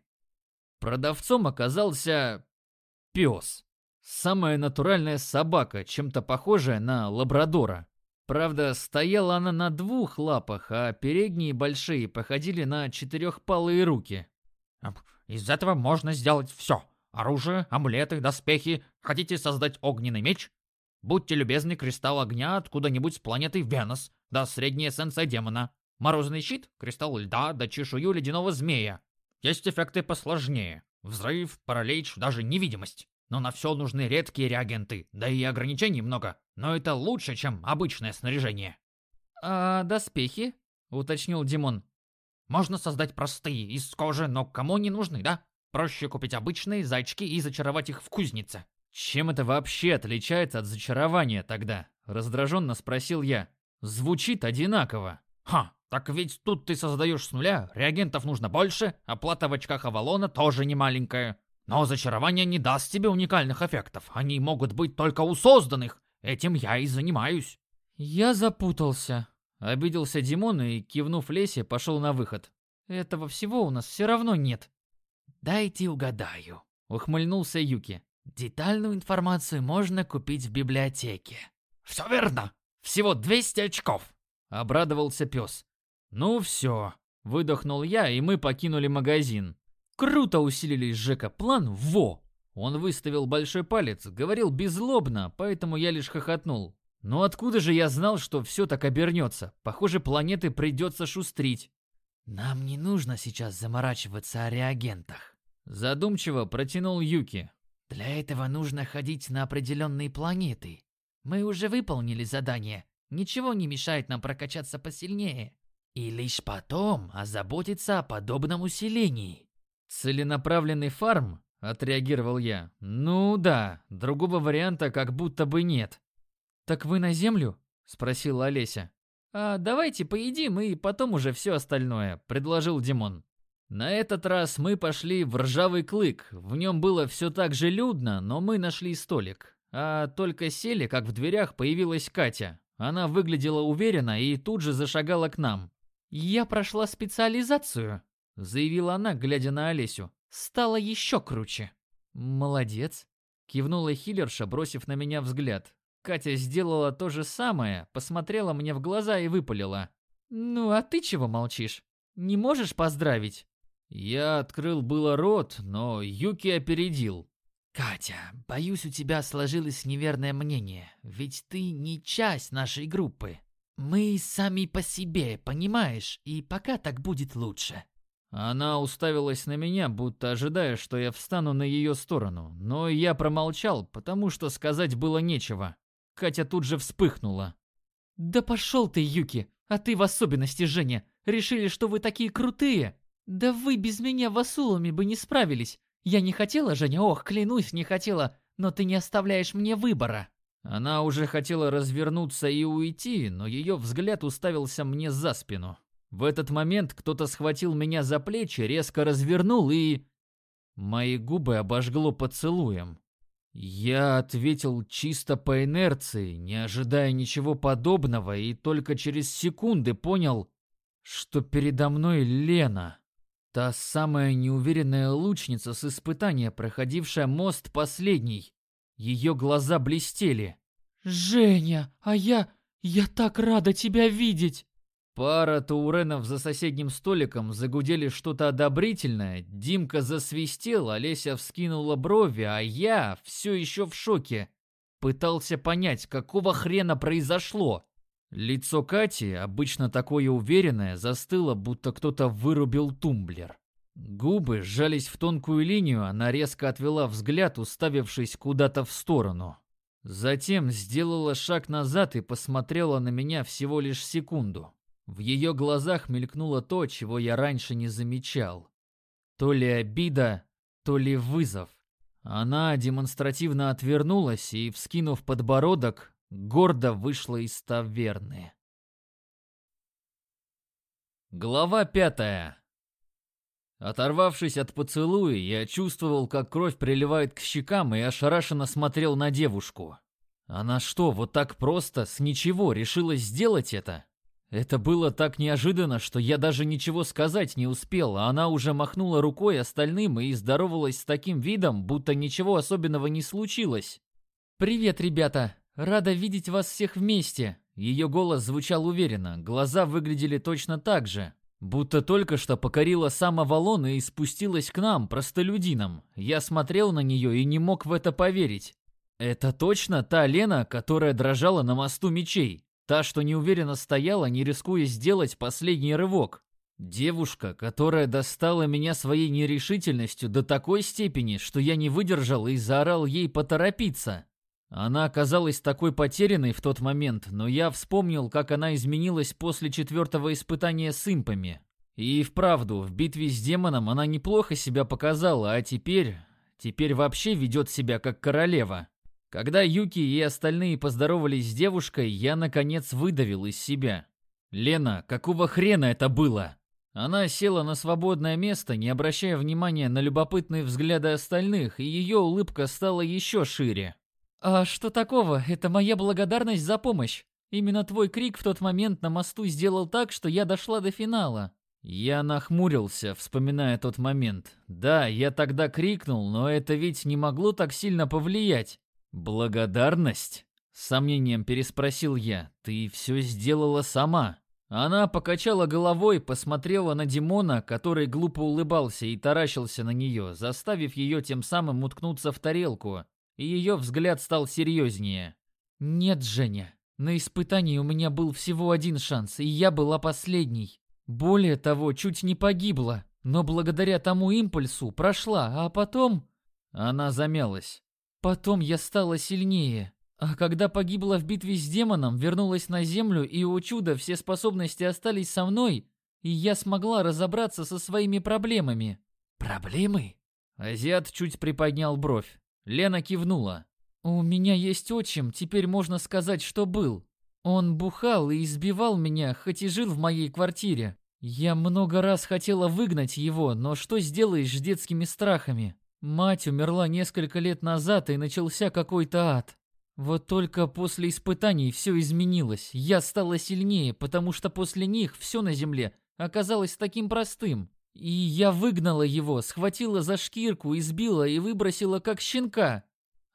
Продавцом оказался пес. Самая натуральная собака, чем-то похожая на лабрадора. Правда, стояла она на двух лапах, а передние большие походили на четырехпалые руки. Из этого можно сделать все. Оружие, амулеты, доспехи. Хотите создать огненный меч? Будьте любезны, кристалл огня откуда-нибудь с планеты Венус, да средняя эссенция демона. Морозный щит, кристалл льда, да чешую ледяного змея. Есть эффекты посложнее. Взрыв, паралич, даже невидимость. Но на все нужны редкие реагенты, да и ограничений много. Но это лучше, чем обычное снаряжение. «А доспехи?» — уточнил Димон. «Можно создать простые, из кожи, но кому не нужны, да? Проще купить обычные зайчики и зачаровать их в кузнице». «Чем это вообще отличается от зачарования тогда?» — раздраженно спросил я. «Звучит одинаково». «Ха, так ведь тут ты создаешь с нуля, реагентов нужно больше, оплата в очках Авалона тоже не маленькая. Но зачарование не даст тебе уникальных эффектов, они могут быть только у созданных. Этим я и занимаюсь. Я запутался. Обиделся Димон и, кивнув Лесе, пошел на выход. Этого всего у нас все равно нет. Дайте угадаю. Ухмыльнулся Юки. Детальную информацию можно купить в библиотеке. Все верно. Всего 200 очков. Обрадовался пес. «Ну все», — выдохнул я, и мы покинули магазин. Круто усилили Жека план, во! Он выставил большой палец, говорил беззлобно, поэтому я лишь хохотнул. Но откуда же я знал, что все так обернется? Похоже, планеты придется шустрить. Нам не нужно сейчас заморачиваться о реагентах. Задумчиво протянул Юки. Для этого нужно ходить на определенные планеты. Мы уже выполнили задание. Ничего не мешает нам прокачаться посильнее. И лишь потом озаботиться о подобном усилении. Целенаправленный фарм? Отреагировал я. Ну да, другого варианта как будто бы нет. Так вы на землю? Спросила Олеся. А давайте поедим и потом уже все остальное, предложил Димон. На этот раз мы пошли в ржавый клык. В нем было все так же людно, но мы нашли столик. А только сели, как в дверях появилась Катя. Она выглядела уверенно и тут же зашагала к нам. «Я прошла специализацию», — заявила она, глядя на Олесю. «Стала еще круче». «Молодец», — кивнула хиллерша, бросив на меня взгляд. Катя сделала то же самое, посмотрела мне в глаза и выпалила. «Ну, а ты чего молчишь? Не можешь поздравить?» Я открыл было рот, но Юки опередил. «Катя, боюсь, у тебя сложилось неверное мнение, ведь ты не часть нашей группы. Мы сами по себе, понимаешь, и пока так будет лучше. Она уставилась на меня, будто ожидая, что я встану на ее сторону, но я промолчал, потому что сказать было нечего. Катя тут же вспыхнула. «Да пошел ты, Юки! А ты в особенности, Женя! Решили, что вы такие крутые! Да вы без меня васулами бы не справились! Я не хотела, Женя, ох, клянусь, не хотела, но ты не оставляешь мне выбора!» Она уже хотела развернуться и уйти, но ее взгляд уставился мне за спину. В этот момент кто-то схватил меня за плечи, резко развернул и... Мои губы обожгло поцелуем. Я ответил чисто по инерции, не ожидая ничего подобного, и только через секунды понял, что передо мной Лена. Та самая неуверенная лучница с испытания, проходившая мост последний. Ее глаза блестели. «Женя, а я... я так рада тебя видеть!» Пара тауренов за соседним столиком загудели что-то одобрительное, Димка засвистел, Олеся вскинула брови, а я все еще в шоке. Пытался понять, какого хрена произошло. Лицо Кати, обычно такое уверенное, застыло, будто кто-то вырубил тумблер. Губы сжались в тонкую линию, она резко отвела взгляд, уставившись куда-то в сторону. Затем сделала шаг назад и посмотрела на меня всего лишь секунду. В ее глазах мелькнуло то, чего я раньше не замечал. То ли обида, то ли вызов. Она демонстративно отвернулась и, вскинув подбородок, гордо вышла из таверны. Глава пятая. Оторвавшись от поцелуя, я чувствовал, как кровь приливает к щекам и ошарашенно смотрел на девушку. Она что, вот так просто, с ничего, решила сделать это? Это было так неожиданно, что я даже ничего сказать не успел, а она уже махнула рукой остальным и здоровалась с таким видом, будто ничего особенного не случилось. «Привет, ребята! Рада видеть вас всех вместе!» Ее голос звучал уверенно, глаза выглядели точно так же. Будто только что покорила сам Авалон и спустилась к нам, простолюдинам. Я смотрел на нее и не мог в это поверить. Это точно та Лена, которая дрожала на мосту мечей? Та, что неуверенно стояла, не рискуя сделать последний рывок. Девушка, которая достала меня своей нерешительностью до такой степени, что я не выдержал и заорал ей поторопиться. Она оказалась такой потерянной в тот момент, но я вспомнил, как она изменилась после четвертого испытания с импами. И вправду, в битве с демоном она неплохо себя показала, а теперь... Теперь вообще ведет себя как королева. Когда Юки и остальные поздоровались с девушкой, я наконец выдавил из себя. «Лена, какого хрена это было?» Она села на свободное место, не обращая внимания на любопытные взгляды остальных, и ее улыбка стала еще шире. «А что такого? Это моя благодарность за помощь. Именно твой крик в тот момент на мосту сделал так, что я дошла до финала». Я нахмурился, вспоминая тот момент. Да, я тогда крикнул, но это ведь не могло так сильно повлиять. «Благодарность?» — с сомнением переспросил я. «Ты все сделала сама». Она покачала головой, посмотрела на Димона, который глупо улыбался и таращился на нее, заставив ее тем самым уткнуться в тарелку, и ее взгляд стал серьезнее. «Нет, Женя, на испытании у меня был всего один шанс, и я была последней. Более того, чуть не погибла, но благодаря тому импульсу прошла, а потом...» Она замялась. Потом я стала сильнее. А когда погибла в битве с демоном, вернулась на землю, и, о чудо, все способности остались со мной, и я смогла разобраться со своими проблемами. Проблемы? Азиат чуть приподнял бровь. Лена кивнула. У меня есть отчим, теперь можно сказать, что был. Он бухал и избивал меня, хоть и жил в моей квартире. Я много раз хотела выгнать его, но что сделаешь с детскими страхами? Мать умерла несколько лет назад, и начался какой-то ад. Вот только после испытаний все изменилось. Я стала сильнее, потому что после них все на земле оказалось таким простым. И я выгнала его, схватила за шкирку, избила и выбросила как щенка.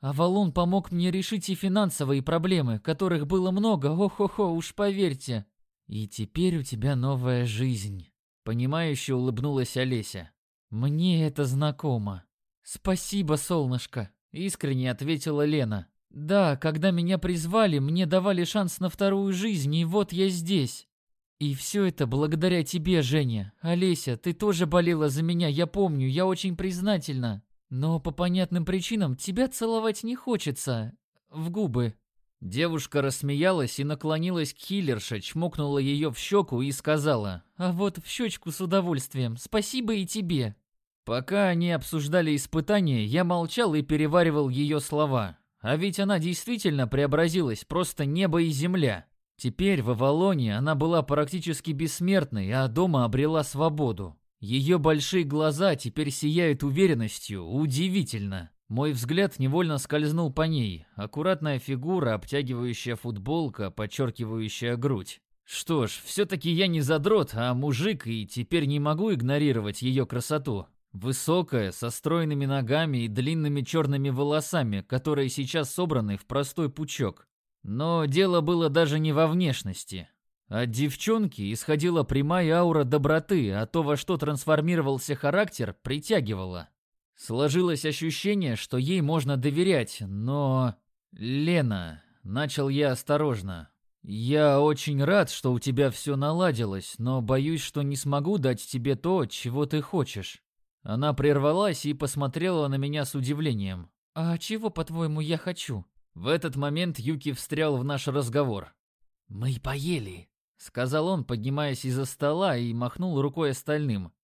Авалон помог мне решить и финансовые проблемы, которых было много, ох-хо-хо, уж поверьте. И теперь у тебя новая жизнь. Понимающе улыбнулась Олеся. Мне это знакомо. «Спасибо, солнышко», — искренне ответила Лена. «Да, когда меня призвали, мне давали шанс на вторую жизнь, и вот я здесь. И все это благодаря тебе, Женя. Олеся, ты тоже болела за меня, я помню, я очень признательна. Но по понятным причинам тебя целовать не хочется. В губы». Девушка рассмеялась и наклонилась к хиллерше, чмокнула ее в щеку и сказала, «А вот в щечку с удовольствием. Спасибо и тебе». Пока они обсуждали испытания, я молчал и переваривал ее слова. А ведь она действительно преобразилась, просто небо и земля. Теперь в Авалоне она была практически бессмертной, а дома обрела свободу. Ее большие глаза теперь сияют уверенностью, удивительно. Мой взгляд невольно скользнул по ней. Аккуратная фигура, обтягивающая футболка, подчеркивающая грудь. Что ж, все-таки я не задрот, а мужик, и теперь не могу игнорировать ее красоту. Высокая, со стройными ногами и длинными черными волосами, которые сейчас собраны в простой пучок. Но дело было даже не во внешности. От девчонки исходила прямая аура доброты, а то, во что трансформировался характер, притягивало. Сложилось ощущение, что ей можно доверять, но... «Лена», — начал я осторожно, — «я очень рад, что у тебя все наладилось, но боюсь, что не смогу дать тебе то, чего ты хочешь». Она прервалась и посмотрела на меня с удивлением. «А чего, по-твоему, я хочу?» В этот момент Юки встрял в наш разговор. «Мы поели», — сказал он, поднимаясь из-за стола и махнул рукой остальным.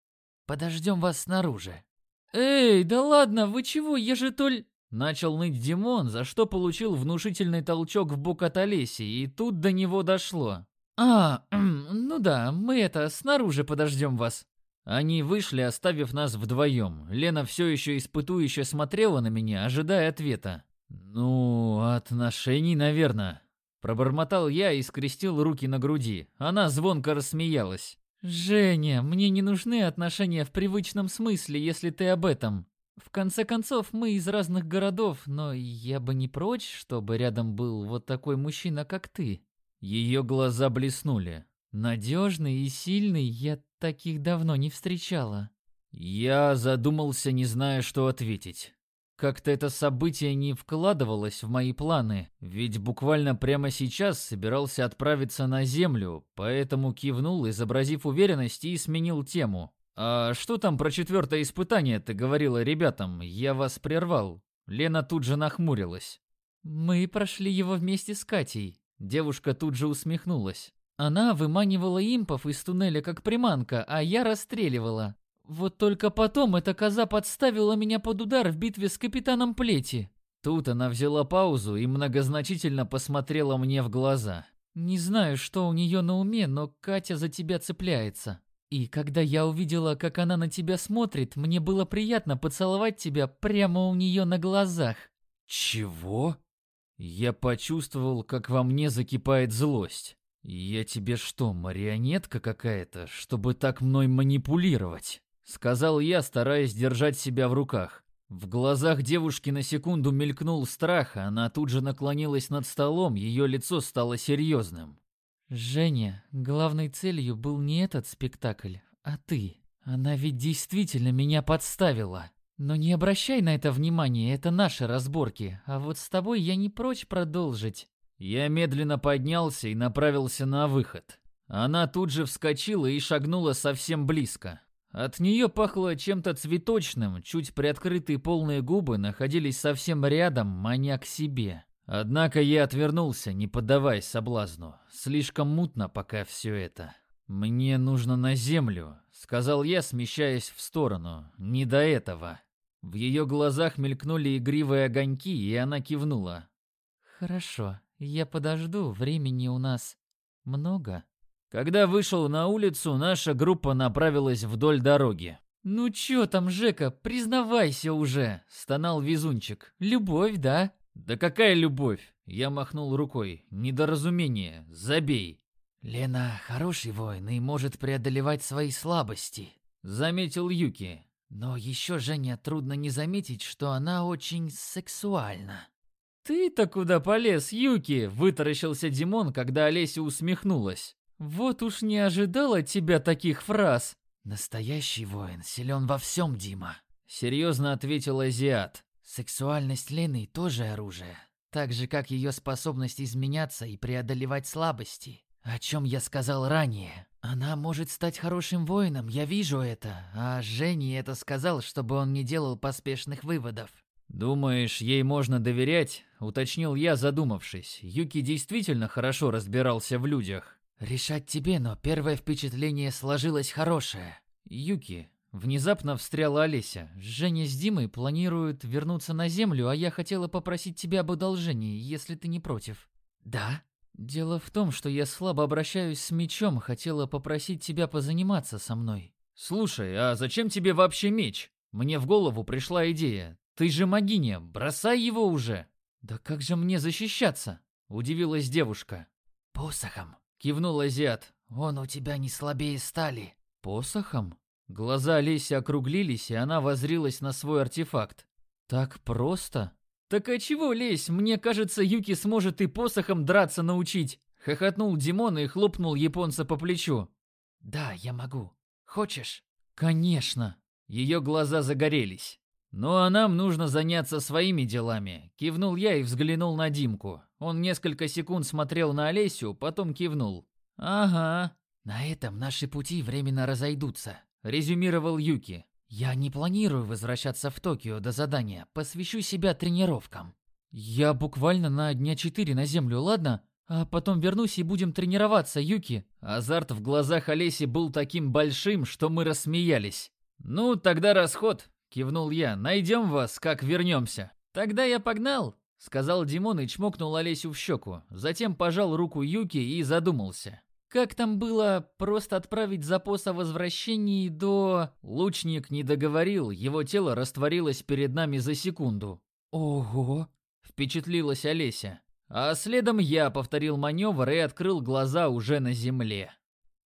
«Подождем вас снаружи». «Эй, да ладно, вы чего, я же толь...» Начал ныть Димон, за что получил внушительный толчок в бок от Олеси, и тут до него дошло. «А, <clears throat> ну да, мы это, снаружи подождем вас». Они вышли, оставив нас вдвоем. Лена все еще испытующе смотрела на меня, ожидая ответа. «Ну, отношений, наверное». Пробормотал я и скрестил руки на груди. Она звонко рассмеялась. «Женя, мне не нужны отношения в привычном смысле, если ты об этом. В конце концов, мы из разных городов, но я бы не прочь, чтобы рядом был вот такой мужчина, как ты». Ее глаза блеснули. «Надежный и сильный, я таких давно не встречала». Я задумался, не зная, что ответить. Как-то это событие не вкладывалось в мои планы, ведь буквально прямо сейчас собирался отправиться на Землю, поэтому кивнул, изобразив уверенность и сменил тему. «А что там про четвертое испытание ты говорила ребятам? Я вас прервал». Лена тут же нахмурилась. «Мы прошли его вместе с Катей». Девушка тут же усмехнулась. «Она выманивала импов из туннеля как приманка, а я расстреливала. Вот только потом эта коза подставила меня под удар в битве с капитаном Плети. Тут она взяла паузу и многозначительно посмотрела мне в глаза. Не знаю, что у нее на уме, но Катя за тебя цепляется. И когда я увидела, как она на тебя смотрит, мне было приятно поцеловать тебя прямо у нее на глазах. Чего? Я почувствовал, как во мне закипает злость. Я тебе что, марионетка какая-то, чтобы так мной манипулировать? Сказал я, стараясь держать себя в руках. В глазах девушки на секунду мелькнул страх, а она тут же наклонилась над столом, ее лицо стало серьезным. «Женя, главной целью был не этот спектакль, а ты. Она ведь действительно меня подставила. Но не обращай на это внимания, это наши разборки, а вот с тобой я не прочь продолжить». Я медленно поднялся и направился на выход. Она тут же вскочила и шагнула совсем близко. От нее пахло чем-то цветочным, чуть приоткрытые полные губы находились совсем рядом, маня к себе. Однако я отвернулся, не поддаваясь соблазну. Слишком мутно пока все это. «Мне нужно на землю», — сказал я, смещаясь в сторону. «Не до этого». В ее глазах мелькнули игривые огоньки, и она кивнула. «Хорошо, я подожду, времени у нас много». Когда вышел на улицу, наша группа направилась вдоль дороги. «Ну чё там, Жека, признавайся уже!» – стонал везунчик. «Любовь, да?» «Да какая любовь?» – я махнул рукой. «Недоразумение. Забей». «Лена хороший воин и может преодолевать свои слабости», – заметил Юки. «Но еще, Женя, трудно не заметить, что она очень сексуальна». «Ты-то куда полез, Юки?» – вытаращился Димон, когда Олеся усмехнулась. Вот уж не ожидал от тебя таких фраз. Настоящий воин силен во всем, Дима. Серьезно ответил азиат. Сексуальность Лены тоже оружие. Так же, как ее способность изменяться и преодолевать слабости. О чем я сказал ранее. Она может стать хорошим воином, я вижу это. А Жене это сказал, чтобы он не делал поспешных выводов. «Думаешь, ей можно доверять?» — уточнил я, задумавшись. Юки действительно хорошо разбирался в людях. «Решать тебе, но первое впечатление сложилось хорошее». «Юки», — внезапно встряла Олеся. «Женя с Димой планируют вернуться на Землю, а я хотела попросить тебя об одолжении, если ты не против». «Да?» «Дело в том, что я слабо обращаюсь с мечом, хотела попросить тебя позаниматься со мной». «Слушай, а зачем тебе вообще меч? Мне в голову пришла идея. Ты же магиня, бросай его уже!» «Да как же мне защищаться?» – удивилась девушка. «Посохом», Кивнул азиат. «Он у тебя не слабее стали». «Посохом?» Глаза Леси округлились, и она возрилась на свой артефакт. «Так просто?» «Так а чего лезь? Мне кажется, Юки сможет и посохом драться научить!» Хохотнул Димон и хлопнул японца по плечу. Да, я могу. Хочешь? Конечно. Ее глаза загорелись. «Ну а нам нужно заняться своими делами», — кивнул я и взглянул на Димку. Он несколько секунд смотрел на Олесю, потом кивнул. «Ага». «На этом наши пути временно разойдутся», — резюмировал Юки. «Я не планирую возвращаться в Токио до задания, посвящу себя тренировкам». «Я буквально на дня четыре на землю, ладно? А потом вернусь и будем тренироваться, Юки». Азарт в глазах Олеси был таким большим, что мы рассмеялись. «Ну, тогда расход», Кивнул я. «Найдем вас, как вернемся». «Тогда я погнал», — сказал Димон и чмокнул Олесю в щеку. Затем пожал руку Юки и задумался. «Как там было просто отправить запрос о возвращении до...» Лучник не договорил, его тело растворилось перед нами за секунду. «Ого!» — впечатлилась Олеся. А следом я повторил маневр и открыл глаза уже на земле.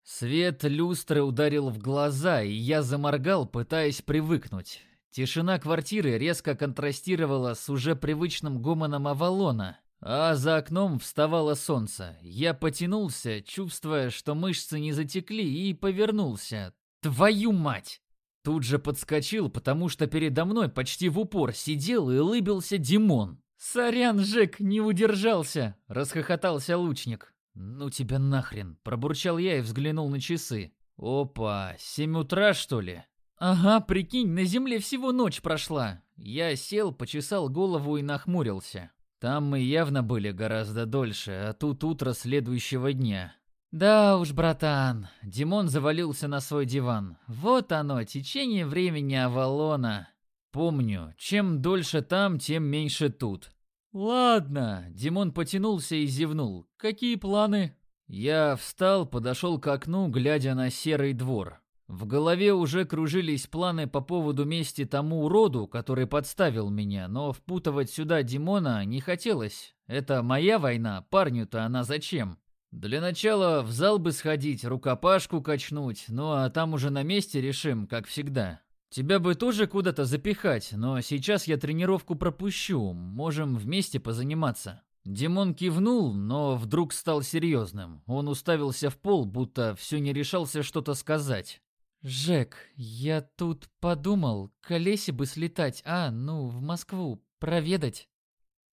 Свет люстры ударил в глаза, и я заморгал, пытаясь привыкнуть. Тишина квартиры резко контрастировала с уже привычным гомоном Авалона, а за окном вставало солнце. Я потянулся, чувствуя, что мышцы не затекли, и повернулся. Твою мать! Тут же подскочил, потому что передо мной почти в упор сидел и улыбился Димон. «Сорян, Жек, не удержался!» — расхохотался лучник. «Ну тебя нахрен!» — пробурчал я и взглянул на часы. «Опа, семь утра, что ли?» «Ага, прикинь, на земле всего ночь прошла». Я сел, почесал голову и нахмурился. Там мы явно были гораздо дольше, а тут утро следующего дня. «Да уж, братан», — Димон завалился на свой диван. «Вот оно, течение времени Авалона». «Помню, чем дольше там, тем меньше тут». «Ладно», — Димон потянулся и зевнул. «Какие планы?» Я встал, подошел к окну, глядя на серый двор. В голове уже кружились планы по поводу мести тому уроду, который подставил меня, но впутывать сюда Димона не хотелось. Это моя война, парню-то она зачем? Для начала в зал бы сходить, рукопашку качнуть, ну а там уже на месте решим, как всегда. Тебя бы тоже куда-то запихать, но сейчас я тренировку пропущу, можем вместе позаниматься. Димон кивнул, но вдруг стал серьезным. Он уставился в пол, будто все не решался что-то сказать. «Жек, я тут подумал, к Олесе бы слетать, а, ну, в Москву, проведать».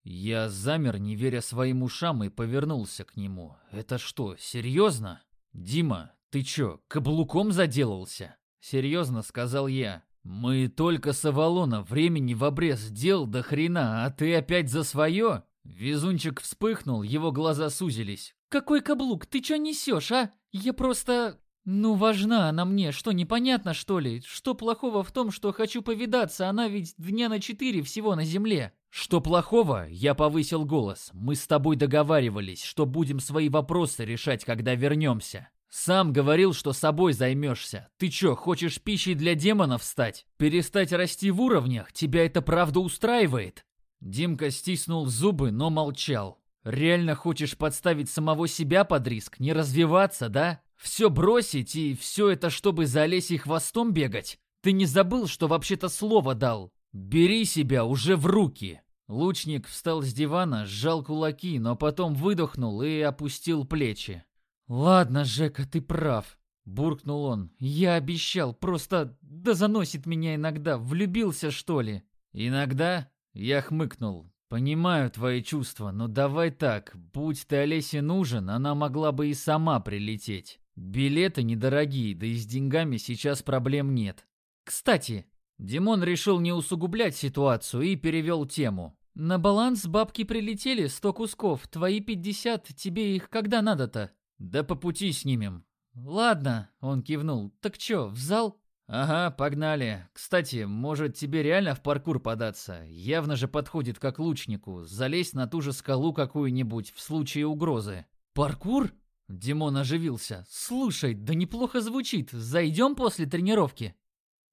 Я замер, не веря своим ушам, и повернулся к нему. «Это что, серьезно? Дима, ты чё, каблуком заделался?» «Серьезно», — сказал я. «Мы только с Авалона времени в обрез дел до хрена, а ты опять за свое?» Везунчик вспыхнул, его глаза сузились. «Какой каблук? Ты чё несешь, а? Я просто... «Ну, важна она мне, что, непонятно, что ли? Что плохого в том, что хочу повидаться, она ведь дня на четыре всего на земле?» «Что плохого?» — я повысил голос. «Мы с тобой договаривались, что будем свои вопросы решать, когда вернемся. Сам говорил, что собой займешься. Ты чё, хочешь пищей для демонов стать? Перестать расти в уровнях? Тебя это правда устраивает?» Димка стиснул зубы, но молчал. «Реально хочешь подставить самого себя под риск? Не развиваться, да? Все бросить и все это, чтобы за Олесей хвостом бегать? Ты не забыл, что вообще-то слово дал? Бери себя уже в руки!» Лучник встал с дивана, сжал кулаки, но потом выдохнул и опустил плечи. «Ладно, Жека, ты прав», — буркнул он. «Я обещал, просто да заносит меня иногда, влюбился, что ли?» «Иногда?» — я хмыкнул. «Понимаю твои чувства, но давай так, будь ты Олесе нужен, она могла бы и сама прилететь. Билеты недорогие, да и с деньгами сейчас проблем нет. Кстати, Димон решил не усугублять ситуацию и перевел тему. На баланс бабки прилетели, сто кусков, твои пятьдесят, тебе их когда надо-то? Да по пути снимем. Ладно, он кивнул. Так чё, в зал? Ага, погнали. Кстати, может тебе реально в паркур податься? Явно же подходит как лучнику. Залезть на ту же скалу какую-нибудь в случае угрозы. Паркур? Димон оживился. «Слушай, да неплохо звучит. Зайдем после тренировки?»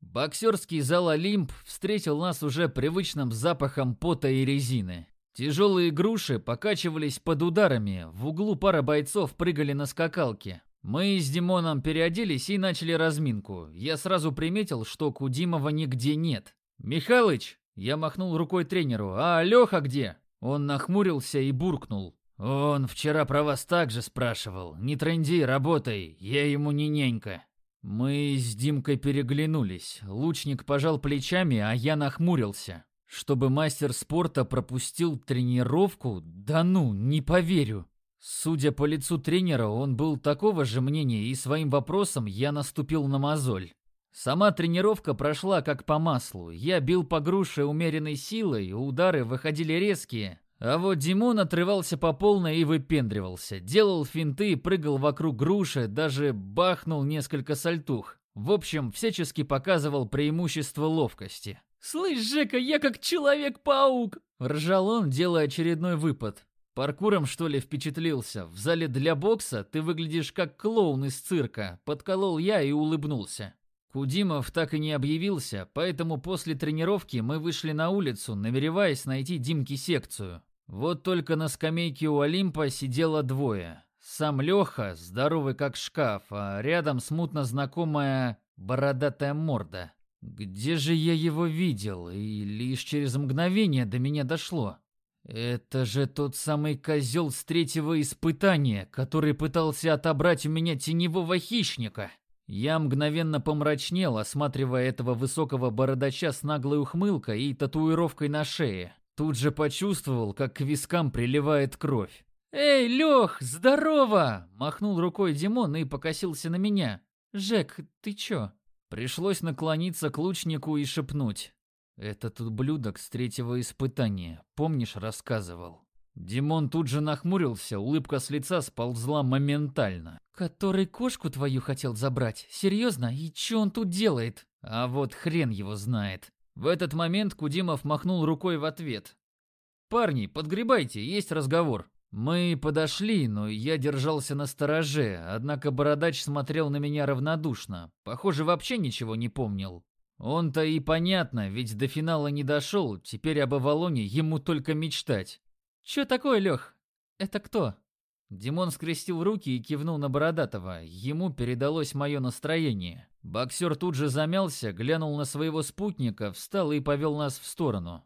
Боксерский зал «Олимп» встретил нас уже привычным запахом пота и резины. Тяжелые груши покачивались под ударами, в углу пара бойцов прыгали на скакалке. Мы с Димоном переоделись и начали разминку. Я сразу приметил, что Кудимова нигде нет. «Михалыч!» Я махнул рукой тренеру. «А Леха где?» Он нахмурился и буркнул. Он вчера про вас также спрашивал. Не тренди, работай, я ему не нянька. Мы с Димкой переглянулись. Лучник пожал плечами, а я нахмурился. Чтобы мастер спорта пропустил тренировку? Да ну, не поверю. Судя по лицу тренера, он был такого же мнения, и своим вопросом я наступил на мозоль. Сама тренировка прошла как по маслу. Я бил по груше умеренной силой, удары выходили резкие. А вот Димон отрывался по полной и выпендривался. Делал финты, прыгал вокруг груши, даже бахнул несколько сальтух. В общем, всячески показывал преимущество ловкости. «Слышь, Жека, я как Человек-паук!» Ржал он, делая очередной выпад. Паркуром, что ли, впечатлился? В зале для бокса ты выглядишь как клоун из цирка. Подколол я и улыбнулся. Кудимов так и не объявился, поэтому после тренировки мы вышли на улицу, намереваясь найти Димке секцию. Вот только на скамейке у Олимпа сидело двое. Сам Леха, здоровый как шкаф, а рядом смутно знакомая бородатая морда. Где же я его видел? И лишь через мгновение до меня дошло. Это же тот самый козел с третьего испытания, который пытался отобрать у меня теневого хищника. Я мгновенно помрачнел, осматривая этого высокого бородача с наглой ухмылкой и татуировкой на шее. Тут же почувствовал, как к вискам приливает кровь. «Эй, Лех, здорово!» – махнул рукой Димон и покосился на меня. «Жек, ты чё?» Пришлось наклониться к лучнику и шепнуть. «Этот ублюдок с третьего испытания, помнишь, рассказывал?» Димон тут же нахмурился, улыбка с лица сползла моментально. «Который кошку твою хотел забрать? Серьезно? И что он тут делает?» А вот хрен его знает. В этот момент Кудимов махнул рукой в ответ. «Парни, подгребайте, есть разговор». Мы подошли, но я держался на стороже, однако Бородач смотрел на меня равнодушно. Похоже, вообще ничего не помнил. Он-то и понятно, ведь до финала не дошел, теперь об Авалоне ему только мечтать. «Чё такое, Лёх? Это кто?» Димон скрестил руки и кивнул на Бородатого. Ему передалось мое настроение. Боксер тут же замялся, глянул на своего спутника, встал и повел нас в сторону.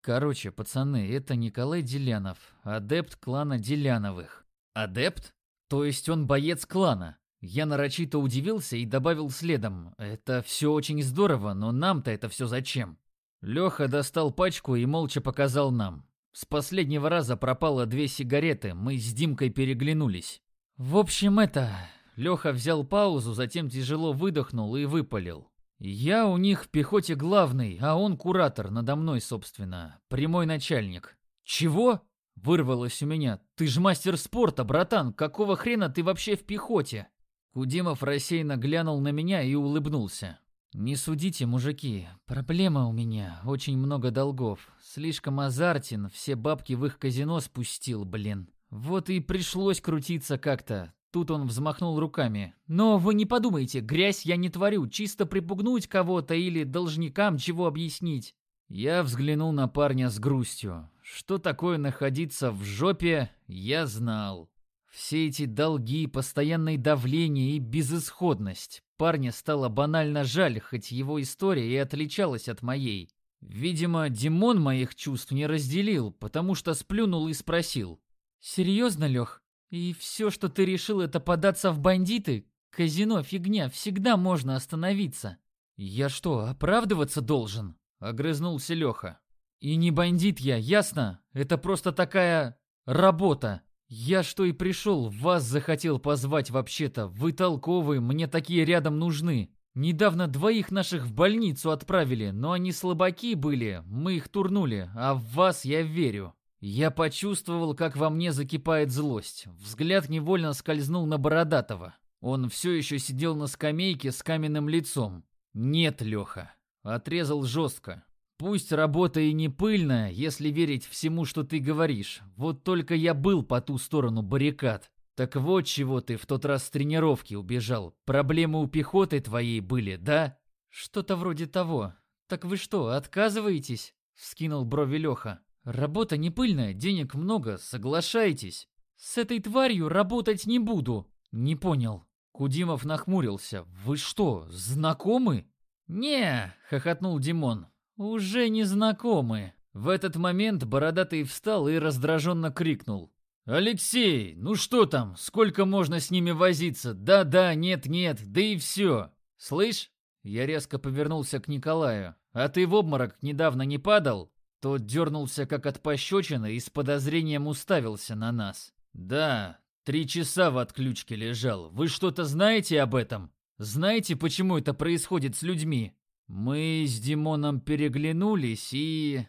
Короче, пацаны, это Николай Делянов, адепт клана Деляновых. Адепт? То есть он боец клана? Я нарочито удивился и добавил следом. Это все очень здорово, но нам-то это все зачем? Леха достал пачку и молча показал нам. С последнего раза пропало две сигареты, мы с Димкой переглянулись. В общем, это... Леха взял паузу, затем тяжело выдохнул и выпалил. Я у них в пехоте главный, а он куратор, надо мной, собственно. Прямой начальник. Чего? Вырвалось у меня. Ты ж мастер спорта, братан, какого хрена ты вообще в пехоте? Кудимов рассеянно глянул на меня и улыбнулся. «Не судите, мужики. Проблема у меня. Очень много долгов. Слишком азартен, все бабки в их казино спустил, блин. Вот и пришлось крутиться как-то. Тут он взмахнул руками. «Но вы не подумайте, грязь я не творю, чисто припугнуть кого-то или должникам чего объяснить». Я взглянул на парня с грустью. Что такое находиться в жопе, я знал. Все эти долги, постоянное давление и безысходность. Парня стало банально жаль, хоть его история и отличалась от моей. Видимо, Димон моих чувств не разделил, потому что сплюнул и спросил. «Серьезно, Лех? И все, что ты решил, это податься в бандиты? Казино фигня, всегда можно остановиться». «Я что, оправдываться должен?» — огрызнулся Леха. «И не бандит я, ясно? Это просто такая... работа. «Я что и пришел, вас захотел позвать вообще-то. Вы толковые, мне такие рядом нужны. Недавно двоих наших в больницу отправили, но они слабаки были, мы их турнули, а в вас я верю». Я почувствовал, как во мне закипает злость. Взгляд невольно скользнул на Бородатого. Он все еще сидел на скамейке с каменным лицом. «Нет, Леха». Отрезал жестко. Пусть работа и не пыльная, если верить всему, что ты говоришь. Вот только я был по ту сторону баррикад. Так вот чего ты в тот раз с тренировки убежал. Проблемы у пехоты твоей были, да? Что-то вроде того. Так вы что, отказываетесь? Вскинул брови Леха. Работа не пыльная, денег много, соглашайтесь. С этой тварью работать не буду. Не понял. Кудимов нахмурился. Вы что, знакомы? Не, хохотнул Димон. «Уже не знакомы». В этот момент Бородатый встал и раздраженно крикнул. «Алексей, ну что там? Сколько можно с ними возиться? Да-да, нет-нет, да и все. Слышь?» Я резко повернулся к Николаю. «А ты в обморок недавно не падал?» Тот дернулся как от пощечины и с подозрением уставился на нас. «Да, три часа в отключке лежал. Вы что-то знаете об этом? Знаете, почему это происходит с людьми?» Мы с Димоном переглянулись и...